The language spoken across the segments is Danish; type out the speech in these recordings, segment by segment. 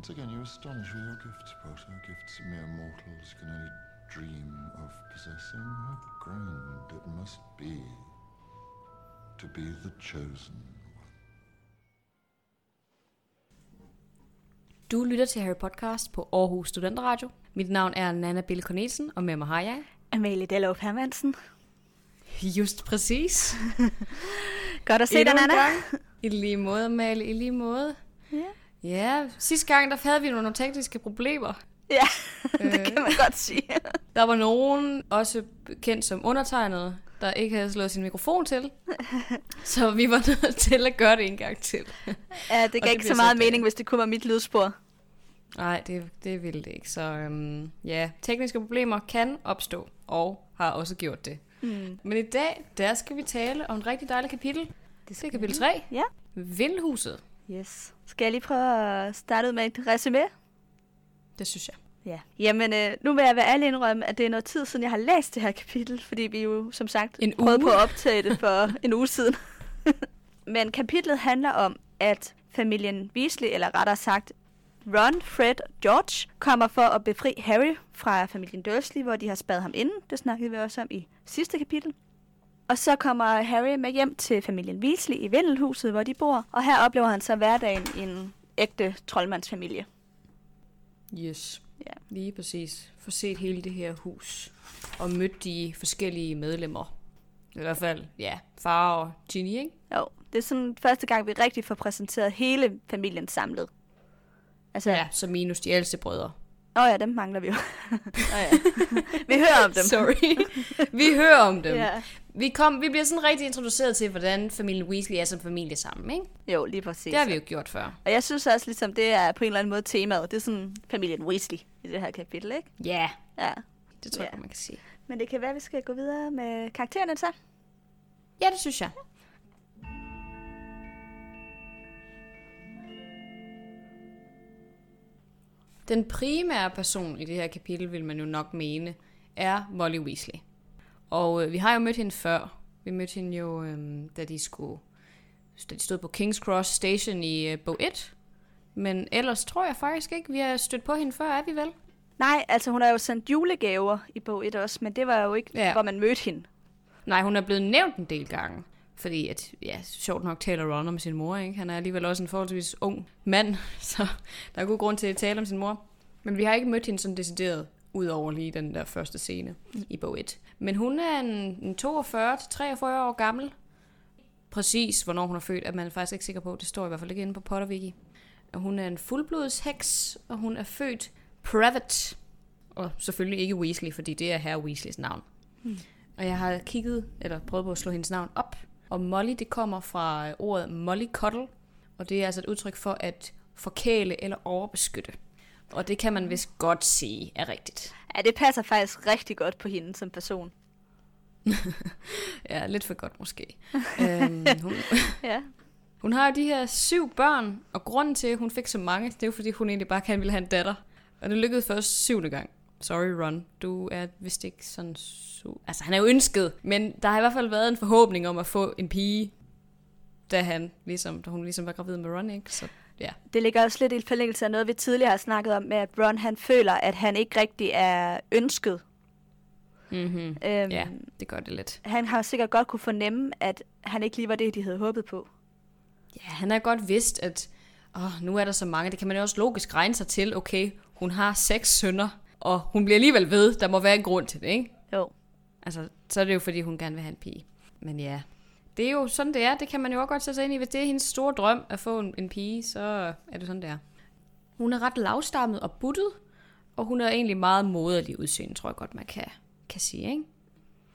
Once again, you astonish with your gifts, Potter. Gifts mere mortals can only dream of possessing. How grand it must be to be the chosen one. Du lytter til Harry Podcast på Aarhus Studenteradio. Mit navn er Nana Bille Cornelsen, og med mig har jeg... Amalie Dallov Hermansen. Just præcis. Godt at se dig, Nana. I lige måde, Amalie, i lige måde. Ja. Ja, sidste gang, der havde vi nogle tekniske problemer. Ja, det kan man godt sige. Der var nogen, også kendt som undertegnet, der ikke havde slået sin mikrofon til. Så vi var nødt til at gøre det en gang til. Ja, det det gav ikke så meget mening, hvis det kunne være mit lydspor. Nej, det, det ville det ikke. Så øhm, ja, tekniske problemer kan opstå, og har også gjort det. Mm. Men i dag, der skal vi tale om et rigtig dejligt kapitel. Det er kapitel 3. Ja. Vildhuset. Yes. Skal jeg lige prøve at starte ud med et resume? Det synes jeg. Ja. Jamen, øh, nu vil jeg være ærlig indrømme, at det er noget tid siden, jeg har læst det her kapitel, fordi vi jo, som sagt, En prøvede uge. på at optage det for en uge siden. Men kapitlet handler om, at familien Weasley, eller rettere sagt Ron, Fred og George, kommer for at befri Harry fra familien Dursley, hvor de har spadet ham inde. Det snakkede vi også om i sidste kapitel. Og så kommer Harry med hjem til familien Weasley i Vindelhuset, hvor de bor. Og her oplever han så hverdagen i en ægte troldmandsfamilie. Yes. Ja. Lige præcis. Få set hele det her hus. Og mødt de forskellige medlemmer. I hvert fald, ja, far og Ginny, ikke? Jo, det er sådan første gang, vi rigtig får præsenteret hele familien samlet. Altså, Ja, så minus de ældste brødre. Åh ja, dem mangler vi jo. oh, ja. vi hører om dem. Sorry. vi hører om dem. Ja. Vi, kom, vi bliver sådan rigtig introduceret til, hvordan familien Weasley er som familie sammen, ikke? Jo, lige præcis. Det har vi jo gjort før. Og jeg synes også, ligesom det er på en eller anden måde temaet. Det er sådan familien Weasley i det her kapitel, ikke? Ja, Ja. det tror jeg, Ja. man kan sige. Men det kan være, at vi skal gå videre med karaktererne så. Ja, det synes jeg. Den primære person i det her kapitel, vil man jo nok mene, er Molly Weasley. Og øh, vi har jo mødt hende før. Vi mødte hende jo, øh, da de skulle da de stod på King's Cross Station i øh, bog 1. Men ellers tror jeg faktisk ikke, vi har stødt på hende før, er vi vel? Nej, altså hun har jo sendt julegaver i bog 1 også, men det var jo ikke, Ja. hvor man mødte hende. Nej, hun er blevet nævnt en del gange. Fordi at, ja, sjovt nok taler Ron om sin mor, ikke? Han er alligevel også en forholdsvis ung mand, så der er god grund til at tale om sin mor. Men vi har ikke mødt hende sådan decideret, ud over lige den der første scene i bog 1. Men hun er en, en 42-43 år gammel. Præcis, hvornår hun er født, er man faktisk ikke sikker på. Det står i hvert fald ikke inde på Potterwiki. Og hun er en fuldblods heks, og hun er født Pravet. Og selvfølgelig ikke Weasley, fordi det er herre Weasleys navn. Og jeg har kigget, eller prøvet på at slå hendes navn op. Og Molly, det kommer fra øh, ordet mollycoddle. Og det er altså et udtryk for at forkæle eller overbeskytte. Og det kan man vist godt sige er rigtigt. Ja, det passer faktisk rigtig godt på hende som person. Ja, lidt for godt måske. øhm, hun, Ja. hun har jo de her syv børn, og grunden til, at hun fik så mange, det er jo fordi, hun egentlig bare gerne ville have en datter. Og det lykkedes først syvende gang. Sorry, Ron. Du er vist ikke sådan... Su- altså, han er jo ønsket, men der har i hvert fald været en forhåbning om at få en pige, da, han ligesom, da hun ligesom var gravid med Ron, ikke? Så ja. Det ligger også lidt i forlængelse af noget, vi tidligere har snakket om, med at Ron han føler, at han ikke rigtig er ønsket. Mm-hmm. Øhm, Ja, det gør det lidt. Han har sikkert godt kunne fornemme, at han ikke lige var det, de havde håbet på. Ja, han har godt vidst, at åh, nu er der så mange. Det kan man jo også logisk regne sig til. Okay, hun har seks sønner, og hun bliver alligevel ved. Der må være en grund til det, ikke? Jo. Altså, så er det jo, fordi hun gerne vil have en pige. Men ja, det er jo sådan, det er. Det kan man jo også godt sætte sig ind i. Hvis det er hendes store drøm at få en, en pige, så er det sådan, det er. Hun er ret lavstammet og buttet, og hun er egentlig meget moderlig udseende, tror jeg godt, man kan, kan sige, ikke?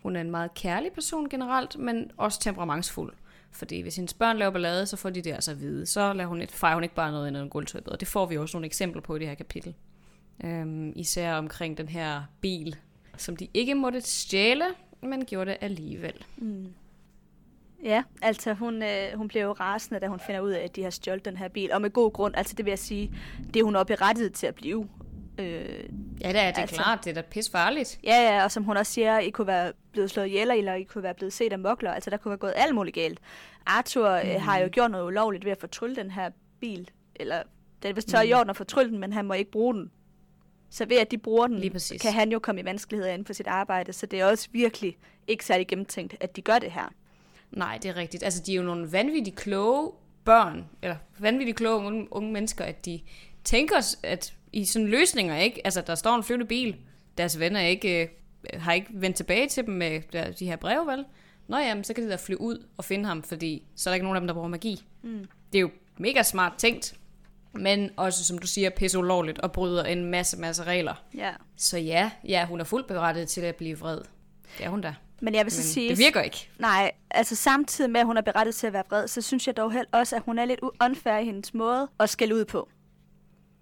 Hun er en meget kærlig person generelt, men også temperamentsfuld. Fordi hvis hendes børn laver ballade, så får de det altså at vide. Så lader hun, fejrer hun ikke bare noget ind en gulvtøjbed. Og det får vi også nogle eksempler på i det her kapitel. Øhm, især omkring den her bil, som de ikke måtte stjæle, men gjorde det alligevel. Ja, altså hun, øh, hun bliver jo rasende, da hun finder ud af, at de har stjålet den her bil. Og med god grund, altså det vil jeg sige, det er hun også berettiget til at blive. Øh, Ja, det er det Altså- altså. klart. Det er da pis farligt. ja, ja, og som hun også siger, I kunne være blevet slået ihjel, eller I kunne være blevet set af mokler. Altså der kunne være gået alt muligt galt. Arthur mm. øh, har jo gjort noget ulovligt ved at fortrylle den her bil, eller Det er vist så i orden at fortrylle den, men han må ikke bruge den. Så ved at de bruger den, Lige præcis. kan han jo komme i vanskeligheder inden for sit arbejde. Så det er også virkelig ikke særlig gennemtænkt, at de gør det her. Nej, det er rigtigt. Altså, de er jo nogle vanvittigt kloge børn, eller vanvittigt kloge unge, unge mennesker, at de tænker, at i sådan løsninger, ikke? Altså, der står en flyvende bil, deres venner ikke, øh, har ikke vendt tilbage til dem med de her breve, vel? Nå jamen, så kan de da flyve ud og finde ham, fordi så er der ikke nogen af dem, der bruger magi. Mm. Det er jo mega smart tænkt, men også, som du siger, pisse ulovligt og bryder en masse, masse regler. Ja. Så ja, ja, hun er fuldt berettiget til at blive vred. Det er hun da. Men jeg vil så Men sige... det virker ikke. Nej, altså samtidig med, at hun er berettet til at være vred, så synes jeg dog helt også, at hun er lidt unfair i hendes måde at skælde ud på.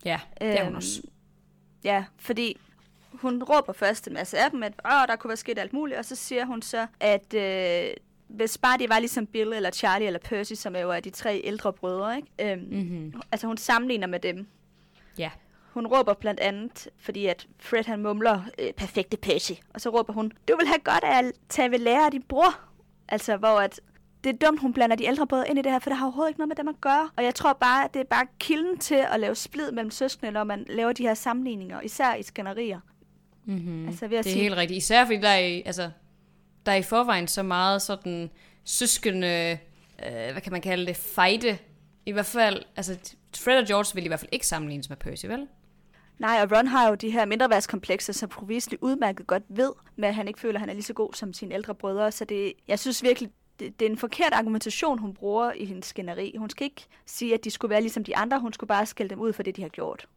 Ja, det er hun Øhm, også. Ja, fordi hun råber først en masse af dem, at Åh, der kunne være sket alt muligt, og så siger hun så, at øh, hvis bare de var ligesom Bill eller Charlie eller Percy, som er jo er de tre ældre brødre, ikke? Øhm, Mm-hmm. altså hun sammenligner med dem. Ja. Hun råber blandt andet, fordi at Fred han mumler, øh, perfekte Percy. Og så råber hun, du vil have godt af at tage ved lære af din bror. Altså, hvor at det er dumt, hun blander de ældre brødre ind i det her, for det har overhovedet ikke noget med dem at gøre. Og jeg tror bare, at det er bare kilden til at lave splid mellem søskende, når man laver de her sammenligninger, især i skænderier. Mm-hmm. Altså ved at Det er sige, helt rigtigt. Især fordi der er, altså, der er i forvejen så meget sådan søskende, øh, hvad kan man kalde det, fejde. I hvert fald, altså Fred og George vil i hvert fald ikke sammenlignes med Percy, vel? nej, og Ron har jo de her mindreværdskomplekser, som Provisely udmærket godt ved, med at han ikke føler, at han er lige så god som sine ældre brødre. Så det, jeg synes virkelig, det, det er en forkert argumentation, hun bruger i hendes skænderi. Hun skal ikke sige, at de skulle være ligesom de andre. Hun skulle bare skælde dem ud for det, de har gjort.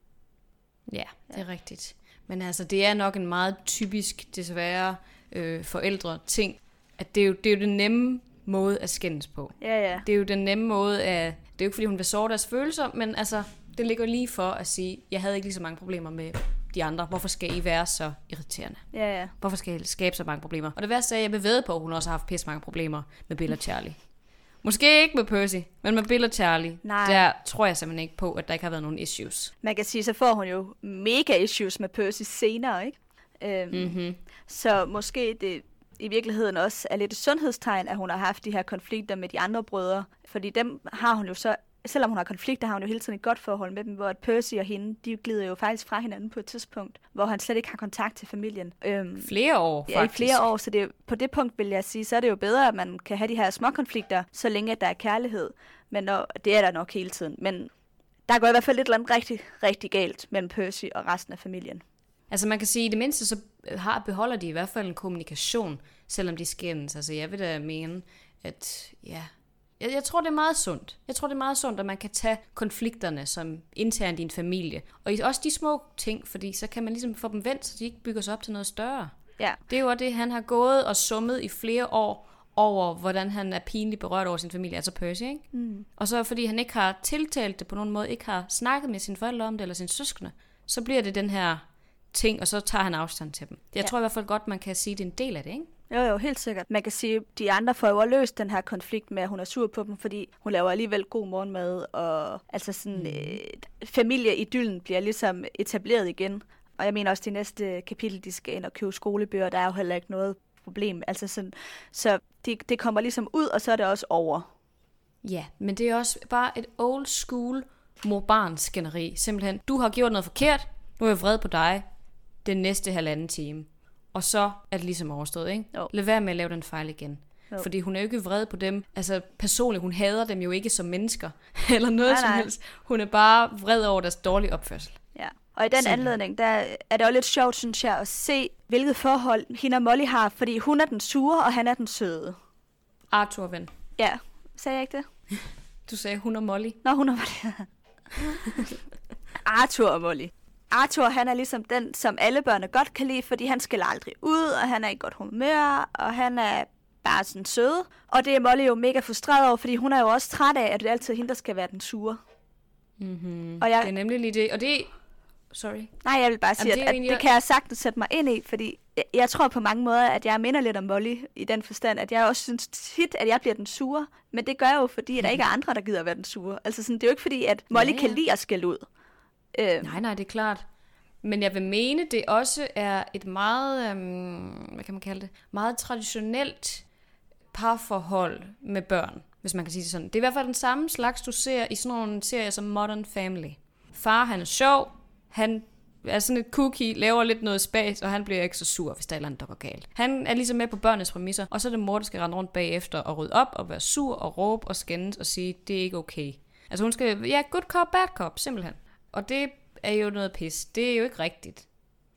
Ja, det er rigtigt. Men altså, det er nok en meget typisk, desværre, øh, forældre ting, at det er, jo, det er jo den nemme måde at skændes på. Ja, ja. Det er jo den nemme måde at... Det er jo ikke, fordi hun vil såre deres følelser, men altså, det ligger lige for at sige, jeg havde ikke lige så mange problemer med de andre. Hvorfor skal I være så irriterende? Ja, ja. Hvorfor skal jeg skabe så mange problemer? Og det værste er, at jeg ved på, at hun også har haft pisse mange problemer med Bill og Charlie. Måske ikke med Percy, men med Bill og Charlie, Nej. der tror jeg simpelthen ikke på, at der ikke har været nogen issues. Man kan sige, så får hun jo mega issues med Percy senere, ikke? Øhm, Mm-hmm. Så måske det i virkeligheden også er lidt et sundhedstegn, at hun har haft de her konflikter med de andre brødre. Fordi dem har hun jo så, selvom hun har konflikter, har hun jo hele tiden et godt forhold med dem, hvor at Percy og hende, de glider jo faktisk fra hinanden på et tidspunkt, hvor han slet ikke har kontakt til familien. Øhm, Flere år, Ja, i faktisk. flere år, så det, er- på det punkt vil jeg sige, så er det jo bedre, at man kan have de her små konflikter, så længe at der er kærlighed. Men når, det er der nok hele tiden. Men der går i hvert fald et eller andet rigtig, rigtig galt mellem Percy og resten af familien. Altså man kan sige, at i det mindste så har, beholder de i hvert fald en kommunikation, selvom de skændes. Altså jeg vil da mene, at ja, jeg, jeg tror det er meget sundt. Jeg tror det er meget sundt, at man kan tage konflikterne som internt i en familie. Og også de små ting, fordi så kan man ligesom få dem vendt, så de ikke bygger sig op til noget større. Ja, Det er jo det, han har gået og summet i flere år over, hvordan han er pinligt berørt over sin familie, altså Percy, ikke? Mm. Og så fordi han ikke har tiltalt det på nogen måde, ikke har snakket med sine forældre om det, eller sine søskende, så bliver det den her ting, og så tager han afstand til dem. Jeg Ja. tror i hvert fald godt, man kan sige, at det er en del af det, ikke? jo jo, helt sikkert. Man kan sige, at de andre får jo løst den her konflikt med, at hun er sur på dem, fordi hun laver alligevel god morgenmad, og altså sådan, mm. øh, familieidyllen bliver ligesom etableret igen. Og jeg mener også, de næste kapitel, de skal ind og købe skolebøger, der er jo heller ikke noget problem. Altså sådan, så det, det kommer ligesom ud, og så er det også over. Ja, men det er også bare et old school mor-barn skænderi. Simpelthen, du har gjort noget forkert, nu er jeg vred på dig den næste halvanden time. Og så er det ligesom overstået, ikke? Jo. Lad være med at lave den fejl igen. Jo. Fordi hun er jo ikke vred på dem. Altså personligt, hun hader dem jo ikke som mennesker. eller noget Nej, som nej. helst. Hun er bare vred over deres dårlige opførsel. Ja. Og i den Simpelthen. anledning, der er det også lidt sjovt, synes jeg, at se, hvilket forhold hende og Molly har, fordi hun er den sure, og han er den søde. Arthur, ven. Ja, sagde jeg ikke det? Du sagde hun og Molly. Nå, hun er Molly. Arthur og Molly. Arthur, han er ligesom den, som alle børnene godt kan lide, fordi han skal aldrig ud, og han er i godt humør, og han er bare sådan sød. Og det er Molly jo mega frustreret over, fordi hun er jo også træt af, at det altid er hende, der skal være den sure. Mm-hmm. Og jeg- Det er nemlig lige det. Og det Sorry. Nej, jeg vil bare sige, Jamen, det at, jo at egentlig- det kan jeg sagtens sætte mig ind i, fordi jeg, jeg tror på mange måder, at jeg minder lidt om Molly i den forstand, at jeg også synes tit, at jeg bliver den sure. Men det gør jeg jo, fordi at der ikke er andre, der gider at være den sure. Altså sådan, det er jo ikke fordi, at Molly ja, ja. kan lide at skælde ud. Øh, Nej, nej, det er klart. Men jeg vil mene, det også er et meget, øhm, hvad kan man kalde det, meget traditionelt parforhold med børn, hvis man kan sige det sådan. Det er i hvert fald den samme slags, du ser i sådan nogle serier som Modern Family. Far, han er sjov. Han er sådan et cookie, laver lidt noget spas, og han bliver ikke så sur, hvis der er et eller andet, der går galt. Han er ligesom med på børnenes præmisser, og så er det mor, der skal rende rundt bagefter og rydde op og være sur og råbe og skændes og sige, det er ikke okay. Altså hun skal, ja, good cop, bad cop, simpelthen. Og det er jo noget pis. Det er jo ikke rigtigt.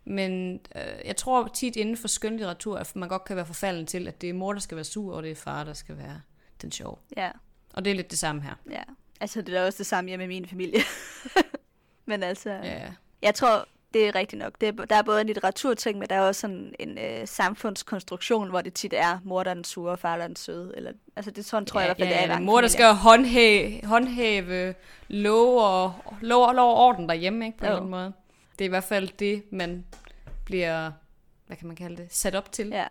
Men øh, jeg tror tit inden for skønlitteratur, at man godt kan være forfalden til, at det er mor, der skal være sur, og det er far, der skal være den sjov. Ja, Og det er lidt det samme her. ja. Altså, det er også det samme hjemme i min familie. men altså, Ja. jeg tror, det er rigtigt nok. Det er, der er både en litteraturting, men der er også sådan en øh, samfundskonstruktion, hvor det tit er mor, der er den sure, og far, der er den søde. Eller, altså, det sådan tror jeg i hvert fald, det er ja, mor, der skal håndhæve, håndhæve lov og, lov, og lov og orden derhjemme, ikke, på en Jo. anden måde. Det er i hvert fald det, man bliver, hvad kan man kalde det, sat op til Ja.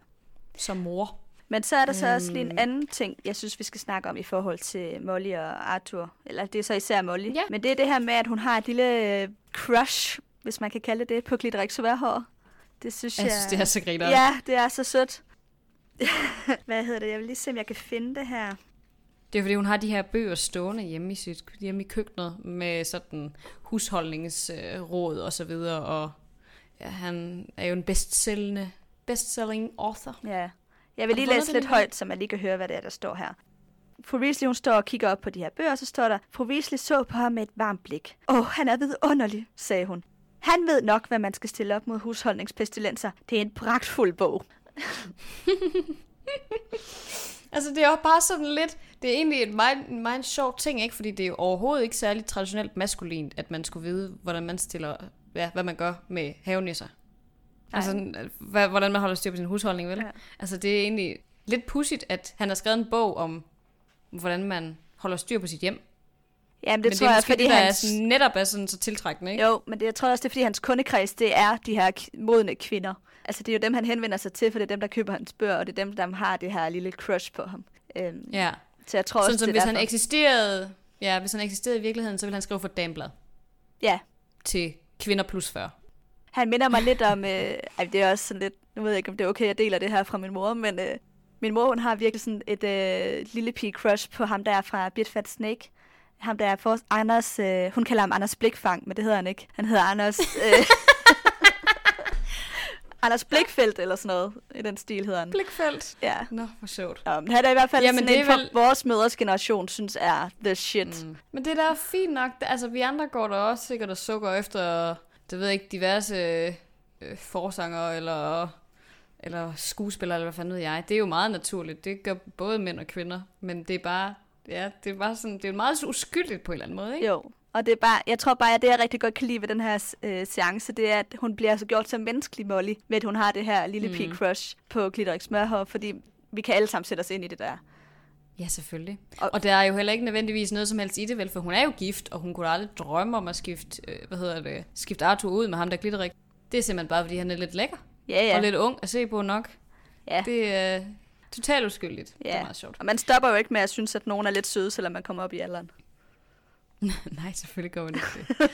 som mor. Men så er der så også lige en Øhm. anden ting, jeg synes, vi skal snakke om i forhold til Molly og Arthur. Eller det er så især Molly. Ja. Men det er det her med, at hun har et lille øh, crush, hvis man kan kalde det på Glitterik Soværhår. Det synes jeg... Jeg synes, det er så griner. Ja, det er så sødt. Hvad hedder det? Jeg vil lige se, om jeg kan finde det her. Det er fordi, hun har de her bøger stående hjemme i, sit, hjemme i køkkenet med sådan husholdningsråd og så videre. Og ja, han er jo en bestsellende, bestselling author. Ja. Jeg vil lige læse lidt højt, så man lige kan høre, hvad det er, der står her. Fru Weasley, hun står og kigger op på de her bøger, og så står der, Fru Weasley så på ham med et varmt blik. Åh, oh, han er vidunderlig, sagde hun. Han ved nok, hvad man skal stille op mod husholdningspestilenser. Det er en pragtfuld bog. Altså, det er jo bare sådan lidt... Det er egentlig en meget, en meget sjov ting, ikke? Fordi det er jo overhovedet ikke særlig traditionelt maskulint, at man skulle vide, hvordan man stiller... Ja, hvad man gør med havenisser. Altså, hvad, hvordan man holder styr på sin husholdning, vel? Ja. Altså, det er egentlig lidt pudsigt, at han har skrevet en bog om, hvordan man holder styr på sit hjem. Jamen, det Men tror det er jeg, fordi det, hans... er netop er sådan så tiltrækkende, ikke? Jo, men det, jeg tror også, det er, fordi hans kundekreds, det er de her modne kvinder. Altså, det er jo dem, han henvender sig til, for det er dem, der køber hans bøger, og det er dem, der har det her lille crush på ham. Øhm, Ja. Så jeg tror Sådan også, som det hvis er han derfor. eksisterede... Ja, hvis han eksisterede i virkeligheden, så ville han skrive for Dameblad Ja, til kvinder plus 40. Han minder mig lidt om, øh, ej, det er også sådan lidt, nu ved jeg ikke, om det er okay, jeg deler det her fra min mor, men øh, min mor, hun har virkelig sådan et øh, lille pige crush på ham der fra Bit Fat Snake. Ham der er for Anders, øh, hun kalder ham Anders Blikfang, men det hedder han ikke. Han hedder Anders, øh, Anders Blikfeldt eller sådan noget, i den stil hedder han. Blikfelt. Ja. Nå, hvor sjovt. Nå, men han er i hvert fald Jamen, sådan det en for vel- vores mødres generation, synes er the shit. Mm. Men det der er fint nok. Altså, vi andre går der også sikkert og sukker efter, det ved jeg ikke, diverse øh, forsanger eller, eller skuespillere, eller hvad fanden ved jeg. Det er jo meget naturligt. Det gør både mænd og kvinder. Men det er bare, ja, det er bare sådan, det er meget uskyldigt på en eller anden måde, ikke? Jo, og det er bare, jeg tror bare, at det jeg rigtig godt kan lide ved den her øh, seance, det er, at hun bliver altså gjort så menneskelig, Molly, ved at hun har det her lille Mm. pige crush på Glitterik Smørhår, fordi vi kan alle sammen sætte os ind i det der. Ja, selvfølgelig. Og- Og, der er jo heller ikke nødvendigvis noget som helst i det, vel? For hun er jo gift, og hun kunne aldrig drømme om at skifte, øh, hvad hedder det, skifte Arthur ud med ham, der glitterik. Det er simpelthen bare, fordi han er lidt lækker. Ja, Ja. Og lidt ung at se på nok. ja. Det er totalt uskyldigt. Det Ja. er meget sjovt. Og man stopper jo ikke med at synes, at nogen er lidt søde, selvom man kommer op i alderen. Nej, selvfølgelig går man ikke det.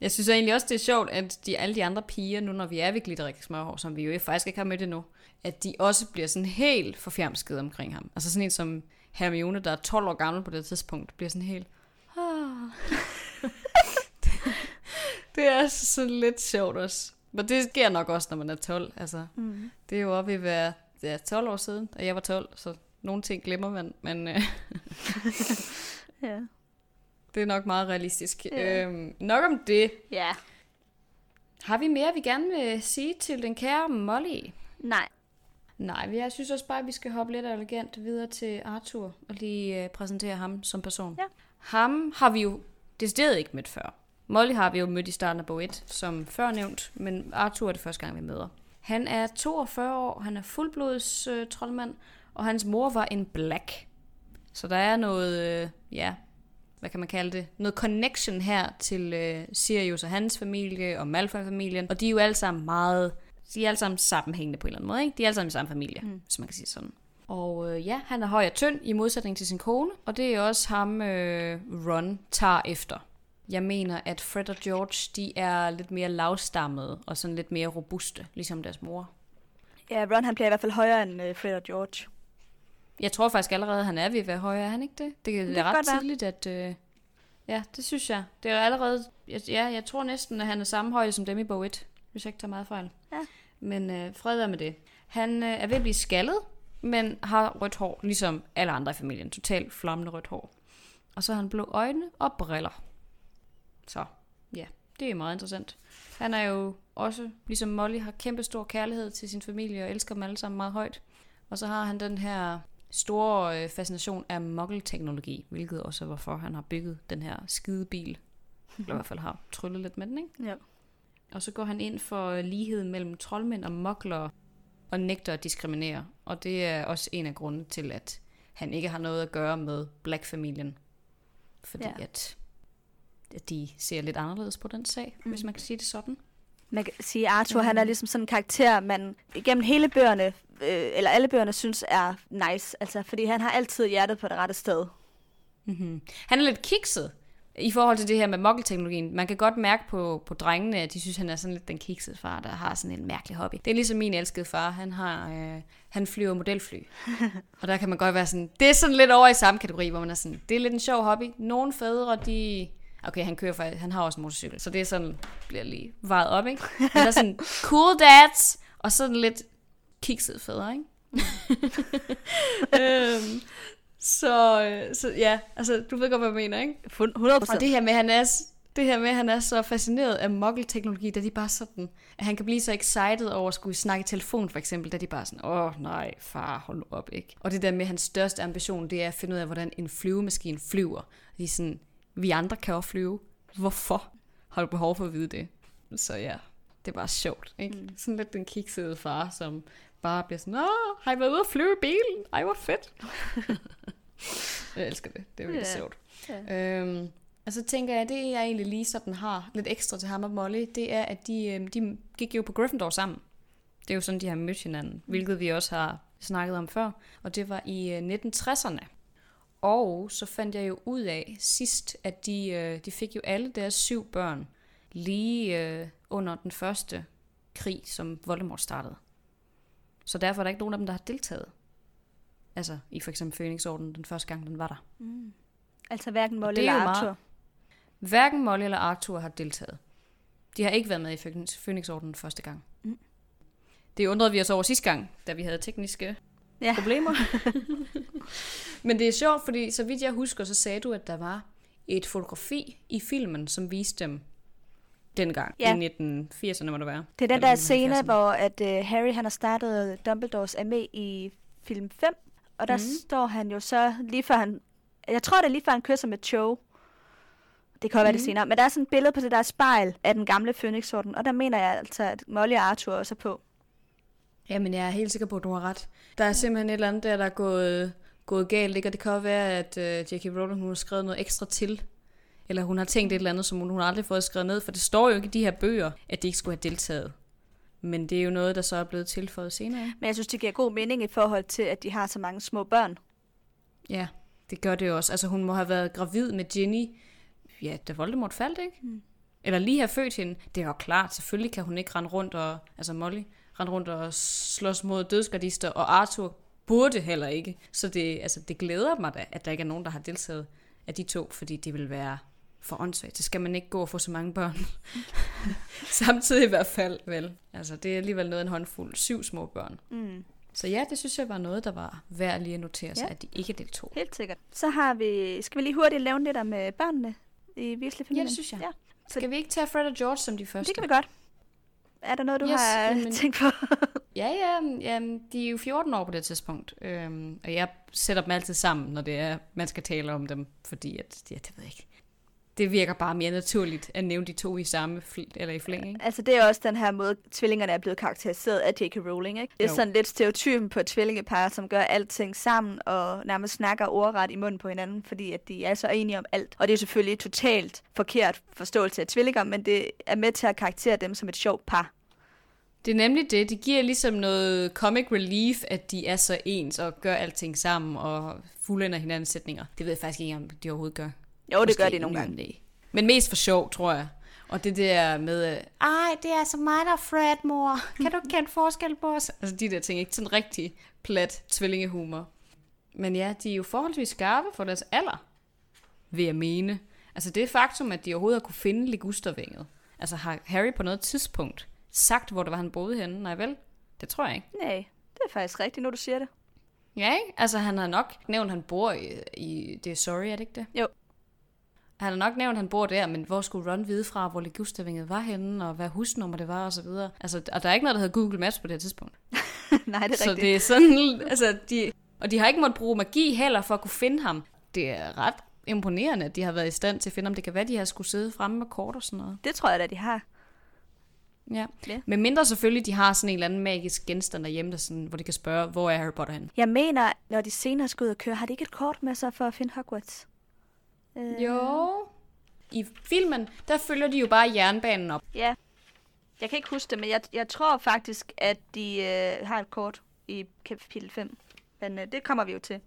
Jeg synes egentlig også, det er sjovt, at de, alle de andre piger, nu når vi er ved Glitterik Smørhår, som vi jo faktisk ikke har mødt endnu, at de også bliver sådan helt forfjamsket omkring ham. Altså sådan en som Hermione, der er 12 år gammel på det tidspunkt, bliver sådan helt... Ah. det, det er sådan lidt sjovt også. Men det sker nok også, når man er 12. Altså, Mm. det er jo oppe i at være ja, 12 år siden, og jeg var 12, så nogle ting glemmer man, men øh, Ja. det er nok meget realistisk. Ja. Øhm, nok om det. ja. Har vi mere, vi gerne vil sige til den kære Molly? Nej. Nej, jeg synes også bare, at vi skal hoppe lidt elegant videre til Arthur og lige øh, præsentere ham som person. Ja. Ham har vi jo decideret ikke mødt før. Molly har vi jo mødt i starten af bog 1, som før nævnt, men Arthur er det første gang, vi møder. Han er 42 år, han er fuldblods øh, troldmand, og hans mor var en black. Så der er noget, øh, ja, hvad kan man kalde det, noget connection her til øh, Sirius og hans familie og Malfoy-familien, og de er jo alle sammen meget, de er alle sammen sammenhængende på en eller anden måde, ikke? De er alle sammen i samme familie, mm. hvis man kan sige sådan. Og øh, ja, han er høj og tynd i modsætning til sin kone, og det er også ham, øh, Ron tager efter. Jeg mener, at Fred og George, de er lidt mere lavstammede og sådan lidt mere robuste, ligesom deres mor. Ja, Ron han bliver i hvert fald højere end øh, Fred og George. Jeg tror faktisk allerede, han er ved at være højere, er han ikke det? Det, det kan er ret godt være. tidligt, at, øh, Ja, det synes jeg. Det er allerede... jeg- Ja, jeg tror næsten, at han er samme højde som dem i bog 1, hvis jeg ikke tager meget fejl. Ja. Men øh, fred være med det. Han øh, er ved at blive skaldet, men har rødt hår, ligesom alle andre i familien. Totalt flammende rødt hår. Og så har han blå øjne og briller. Så ja, det er meget interessant. Han er jo også, ligesom Molly, har kæmpe stor kærlighed til sin familie og elsker dem alle sammen meget højt. Og så har han den her store øh, fascination af muggle-teknologi, hvilket også er, hvorfor han har bygget den her skide bil. Eller i hvert fald har tryllet lidt med den, ikke? Ja. Og så går han ind for øh, lighed mellem troldmænd og muggler og nægter at diskriminere. Og det er også en af grundene til, at han ikke har noget at gøre med Black-familien. Fordi Ja. at de ser lidt anderledes på den sag, mm. hvis man kan sige det sådan. Man kan sige, at Arthur han er ligesom sådan en karakter, man igennem hele bøgerne, øh, eller alle bøgerne, synes er nice. Altså, fordi han har altid hjertet på det rette sted. Mm-hmm. Han er lidt kikset i forhold til det her med muggle-teknologien. Man kan godt mærke på, på drengene, at de synes, han er sådan lidt den kiksede far, der har sådan en mærkelig hobby. Det er ligesom min elskede far. Han, har, øh, han flyver modelfly. og der kan man godt være sådan, det er sådan lidt over i samme kategori, hvor man er sådan, det er lidt en sjov hobby. Nogle fædre, de... Okay, han kører faktisk, han har også en motorcykel, så det er sådan, bliver lige vejet op, ikke? Men der er sådan, cool dads, og sådan lidt kiksede fædre, ikke? øhm, så, øh, så ja, altså, du ved godt, hvad jeg mener, ikke? Fund- 100 Og det her med, at han er, det her med, at han er så fascineret af muggle-teknologi, da de bare sådan, at han kan blive så excited over at skulle snakke i telefon, for eksempel, da de bare sådan, åh nej, far, hold op, ikke? Og det der med, at hans største ambition, det er at finde ud af, hvordan en flyvemaskine flyver. De er sådan, vi andre kan også flyve. Hvorfor har du behov for at vide det? Så ja, det er bare sjovt, ikke? Mm. Sådan lidt den kiksede far, som bare bliver sådan, åh, har I været ude at flyve i bilen? Ej, hvor fedt. jeg elsker det. Det er virkelig Ja. sjovt. Ja. Øhm, og så tænker jeg, det jeg egentlig lige sådan har lidt ekstra til ham og Molly, det er, at de, øhm, de gik jo på Gryffindor sammen. Det er jo sådan, de har mødt hinanden, hvilket vi også har snakket om før. Og det var i øh, 1960'erne. Og så fandt jeg jo ud af sidst, at de, øh, de fik jo alle deres syv børn lige øh, under den første krig, som Voldemort startede. Så derfor er der ikke nogen af dem, der har deltaget. Altså i for eksempel Phoenixorden den første gang, den var der. Altså hverken Molly er eller jo meget- Arthur. Hverken Molly eller Arthur har deltaget. De har ikke været med i Phoenix-ordenen første gang. Mm. Det undrede vi os over sidste gang, da vi havde tekniske Ja. problemer. Men det er sjovt, fordi så vidt jeg husker, så sagde du, at der var et fotografi i filmen, som viste dem dengang, Ja. i 1980'erne må det være. Det er den der scene, 1970'erne. hvor at, uh, Harry han har startet Dumbledores armé i film 5. Og der mm. står han jo så lige før han... Jeg tror, det er lige før han kysser med Cho. Det kan godt være det Mhm. senere. Men der er sådan et billede på det der spejl af den gamle Phoenix-orden. Og der mener jeg altså, at Molly og Arthur også er på. Jamen, jeg er helt sikker på, at du har ret. Der er simpelthen et eller andet der, der er gået, gået galt, ikke? Og det kan også være, at uh, J.K. Rowling hun har skrevet noget ekstra til. Eller hun har tænkt et eller andet, som hun, hun har aldrig fået skrevet ned. For det står jo ikke i de her bøger, at de ikke skulle have deltaget. Men det er jo noget, der så er blevet tilføjet senere. Men jeg synes, det giver god mening i forhold til, at de har så mange små børn. Ja, det gør det jo også. Altså, hun må have været gravid med Ginny, ja, da Voldemort faldt, ikke? Mm. Eller lige have født hende. Det er jo klart, selvfølgelig kan hun ikke rende rundt og, altså Molly, rende rundt og slås mod dødsgardister, og Arthur burde heller ikke. Så det, altså, det glæder mig da, at der ikke er nogen, der har deltaget af de to, fordi det vil være for åndssvagt. Så skal man ikke gå og få så mange børn. Samtidig i hvert fald, vel. Altså, det er alligevel noget en håndfuld. Syv små børn. Mm. Så ja, det synes jeg var noget, der var værd lige at notere sig, Ja. at de ikke deltog. Helt sikkert. Så har vi... Skal vi lige hurtigt lave lidt om øh, børnene i Weasley-familien? Ja, det synes jeg. Ja, Skal vi ikke tage Fred og George som de første? det kan vi godt. Er der noget, du Yes, har jamen- tænkt på? Ja, ja, jamen, de er jo 14 år på det tidspunkt. Øhm, og jeg sætter dem altid sammen, når det er, man skal tale om dem, fordi at, ja, det ved jeg ikke. Det virker bare mere naturligt at nævne de to i samme fl- eller i flæng, ikke? Altså, det er også den her måde, tvillingerne er blevet karakteriseret af J.K. Rowling, ikke? Det er Jo. sådan lidt stereotypen på et tvillingepar, som gør alting sammen og nærmest snakker ordret i munden på hinanden, fordi at de er så enige om alt. Og det er selvfølgelig totalt forkert forståelse af tvillinger, men det er med til at karakterisere dem som et sjovt par. Det er nemlig det. Det giver ligesom noget comic relief, at de er så ens og gør alting sammen og fuldender hinandens sætninger. Det ved jeg faktisk ikke, om de overhovedet gør. Jo, det Måske gør de nogle gange. næ. Men mest for sjov, tror jeg. Og det der med, øh, ej, det er altså mig, der er Fred, mor. Kan du kende forskel på os? Altså de der ting, ikke sådan rigtig plat tvillingehumor. Men ja, de er jo forholdsvis skarpe for deres alder, vil jeg mene. Altså det faktum, at de overhovedet har kunne finde Ligustervinget. Altså har Harry på noget tidspunkt sagt, hvor det var, han boede henne? Nej vel? Det tror jeg ikke. Nej, det er faktisk rigtigt, nu du siger det. Ja, ikke? Altså han har nok nævnt, at han bor i, i det er Sorry, er det ikke det? Jo. Han har nok nævnt, at han bor der, men hvor skulle Ron vide fra, hvor Ligustervinget var henne, og hvad husnummer det var, og så videre. Altså, og der er ikke noget, der hedder Google Maps på det her tidspunkt. Nej, det er Så rigtigt. det er sådan, altså, de, og de har ikke måttet bruge magi heller for at kunne finde ham. Det er ret imponerende, at de har været i stand til at finde ham. Det kan være, de har skulle sidde fremme med kort og sådan noget. Det tror jeg da, de har. Ja. Ja. Men mindre selvfølgelig, de har sådan en eller anden magisk genstand derhjemme, der sådan, hvor de kan spørge, hvor er Harry Potter henne? Jeg mener, når de senere skal ud og køre, har de ikke et kort med sig for at finde Hogwarts? Øh, Jo. I filmen, der følger de jo bare jernbanen op. Ja. Jeg kan ikke huske det, men jeg, jeg tror faktisk, at de øh, har et kort i kapitel 5. Men øh, det kommer vi jo til.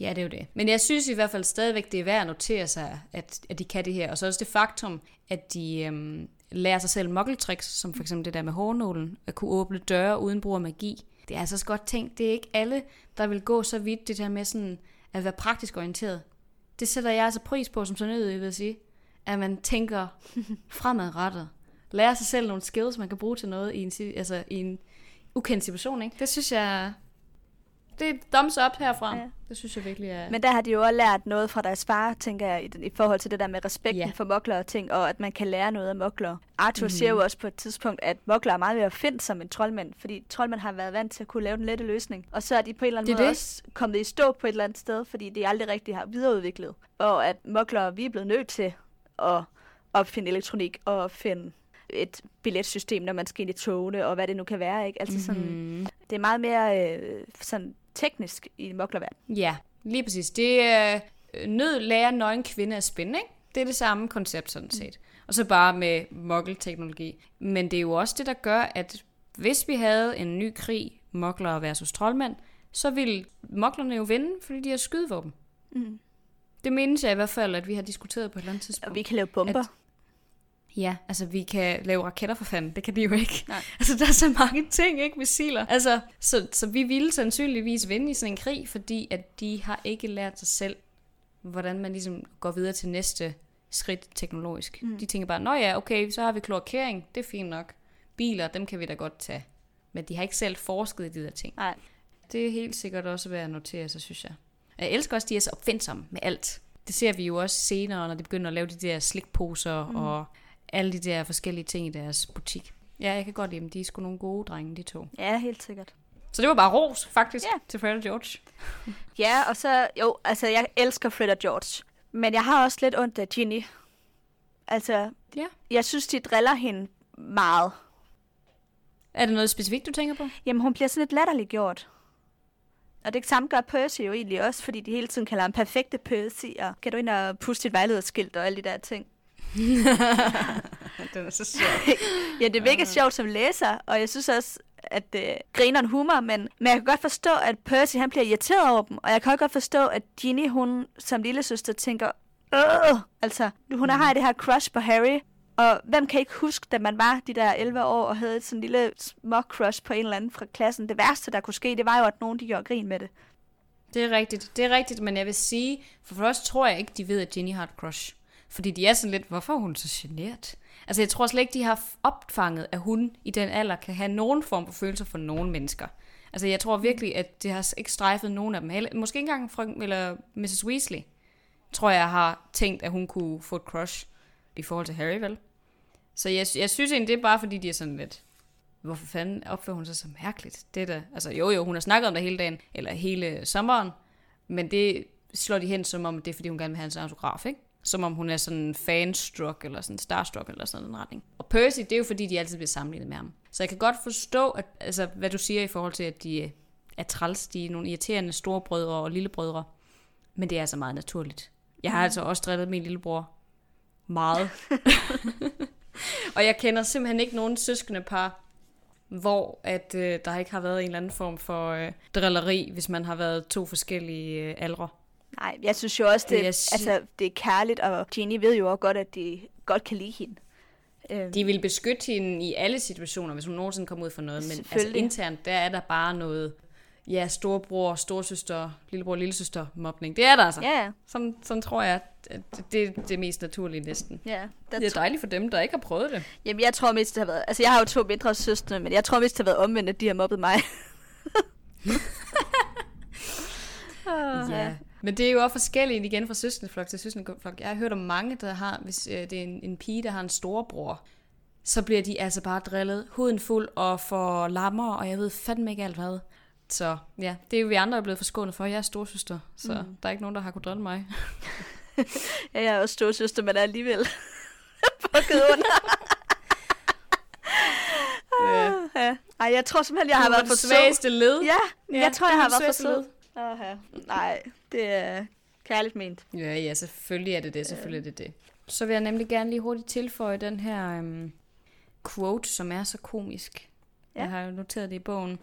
Ja, det er jo det. Men jeg synes i hvert fald stadigvæk, det er værd at notere sig, at, at de kan det her. Og så også det faktum, at de øhm, lærer sig selv mokkeltricks, som for eksempel det der med hårnålen, at kunne åbne døre uden brug af magi. Det er altså også godt tænkt. Det er ikke alle, der vil gå så vidt, det der med sådan at være praktisk orienteret. Det sætter jeg altså pris på som sådan noget, vil jeg sige. At man tænker fremadrettet. Lærer sig selv nogle skills, man kan bruge til noget i en, altså, i en ukendt situation. Ikke? Det synes jeg... Det er thumbs up herfra. Ja. Det synes jeg virkelig er... Men der har de jo også lært noget fra deres far, tænker jeg, i, den- i forhold til det der med respekten Ja. for mokler og ting, og at man kan lære noget af mokler. Arthur mm-hmm. siger jo også på et tidspunkt, at mokler er meget mere finde som en troldmand, fordi troldmænd har været vant til at kunne lave den lette løsning. Og så er de på en eller anden Det måde det. også kommet i stå på et eller andet sted, fordi de aldrig rigtig har videreudviklet. Og at mokler, vi er blevet nødt til at opfinde elektronik og opfinde et billetsystem, når man skal ind i togene, og hvad det nu kan være. Ikke? Altså sådan, Mm. det er meget mere øh, sådan teknisk i moklerverden. Ja, lige præcis. Det er øh, nød lærer nøgen kvinde at spænde, ikke? Det er det samme koncept sådan set. Og så bare med mokkelteknologi. Men det er jo også det, der gør, at hvis vi havde en ny krig, mokler versus troldmænd, så ville moklerne jo vinde, fordi de har skydevåben. Mm. Det mindes jeg i hvert fald, at vi har diskuteret på et eller andet tidspunkt. Og vi kan lave bomber. At- Ja, altså vi kan lave raketter for fanden. Det kan de jo ikke. Nej. Altså der er så mange ting, ikke, missiler. Altså, så, så vi ville sandsynligvis vinde i sådan en krig, fordi at de har ikke lært sig selv, hvordan man ligesom går videre til næste skridt teknologisk. Mm. De tænker bare, nå ja, okay, så har vi kloakering, det er fint nok. Biler, dem kan vi da godt tage. Men de har ikke selv forsket i de der ting. Nej. Det er helt sikkert også værd at notere sig, synes jeg. Jeg elsker også, at de er så opfindsomme med alt. Det ser vi jo også senere, når de begynder at lave de der slikposer mm. og alle de der forskellige ting i deres butik. Ja, jeg kan godt lide dem. De er sgu nogle gode drenge, de to. Ja, helt sikkert. Så det var bare ros, faktisk, Ja. til Fred og George. Ja, og så, jo, altså, jeg elsker Fred og George. Men jeg har også lidt ondt af Ginny. Altså, Ja. jeg synes, de driller hende meget. Er det noget specifikt, du tænker på? Jamen, hun bliver sådan lidt latterliggjort. Og det samme gør Percy jo egentlig også, fordi de hele tiden kalder ham perfekte Percy, og kan du ind og puste dit vejlederskilt og alle de der ting. Den er så sjov. Ja, det er mega sjovt som læser, og jeg synes også, at øh, griner en humor, men, men jeg kan godt forstå, at Percy han bliver irriteret over dem, og jeg kan også godt forstå, at Ginny, hun som lille søster tænker, øh, altså, hun har det her crush på Harry, og hvem kan ikke huske, da man var de der 11 år og havde et sådan lille små crush på en eller anden fra klassen. Det værste, der kunne ske, det var jo, at nogen de gjorde grin med det. Det er rigtigt, det er rigtigt, men jeg vil sige, for først tror jeg ikke, de ved, at Ginny har et crush. Fordi de er sådan lidt, hvorfor er hun så generet? Altså jeg tror slet ikke, de har opfanget, at hun i den alder kan have nogen form for følelser for nogen mennesker. Altså jeg tror virkelig, at det har ikke strejfet nogen af dem. Heller- Måske ikke engang fra, eller Mrs. Weasley, tror jeg har tænkt, at hun kunne få et crush i forhold til Harry, vel? Så jeg, jeg synes egentlig, det er bare fordi, de er sådan lidt, hvorfor fanden opfører hun sig så mærkeligt? Det der, altså jo jo, hun har snakket om det hele dagen, eller hele sommeren, men det slår de hen som om, det er fordi, hun gerne vil have hans autograf, ikke? Som om hun er sådan fanstruck, eller sådan starstruck, eller sådan en retning. Og Percy, det er jo fordi, de altid bliver sammenlignet med ham. Så jeg kan godt forstå, at, altså, hvad du siger i forhold til, at de er træls, de er nogle irriterende storebrødre og lillebrødre. Men det er altså meget naturligt. Jeg har altså også drillet min lillebror meget. og jeg kender simpelthen ikke nogen søskende par, hvor at øh, der ikke har været en eller anden form for øh, drilleri, hvis man har været to forskellige øh, aldre. Nej, jeg synes jo også, det, Det sy- altså, det er kærligt, og Ginny ved jo også godt, at de godt kan lide hende. Øhm, De vil beskytte hende i alle situationer, hvis hun nogensinde kommer ud for noget, men altså internt, der er der bare noget ja, storebror, storsøster, lillebror, lillesøster mobning. Det er der altså. Ja, ja. Sådan, sådan tror jeg, at det er det mest naturlige næsten. ja. Der Det er dejligt for dem, der ikke har prøvet det. Jamen, jeg tror mest, det har været... Altså, jeg har jo to mindre søstre, men jeg tror mest, det har været omvendt, at de har mobbet mig. oh, Ja. Men det er jo også forskelligt igen fra søskendeflok til søskendeflok. Jeg har hørt om mange, der har, hvis øh, det er en, en pige, der har en storebror, så bliver de altså bare drillet huden fuld og får lammer, og jeg ved fandme ikke alt hvad. Så ja, det er jo vi andre, der er blevet forskånet for. Jeg er storsøster, så mm. der er ikke nogen, der har kunnet drille mig. Ja, jeg er også storsøster, men er alligevel pukket under. Ja. ja. Ej, jeg tror simpelthen, jeg har været for svageste led. Ja, ja, jeg tror, jeg har været for sød. Åh, ja. Nej, det er kærligt ment. Ja, ja, selvfølgelig er det det, selvfølgelig er det det. Så vil jeg nemlig gerne lige hurtigt tilføje den her um, quote, som er så komisk. Ja. Jeg har jo noteret det i bogen.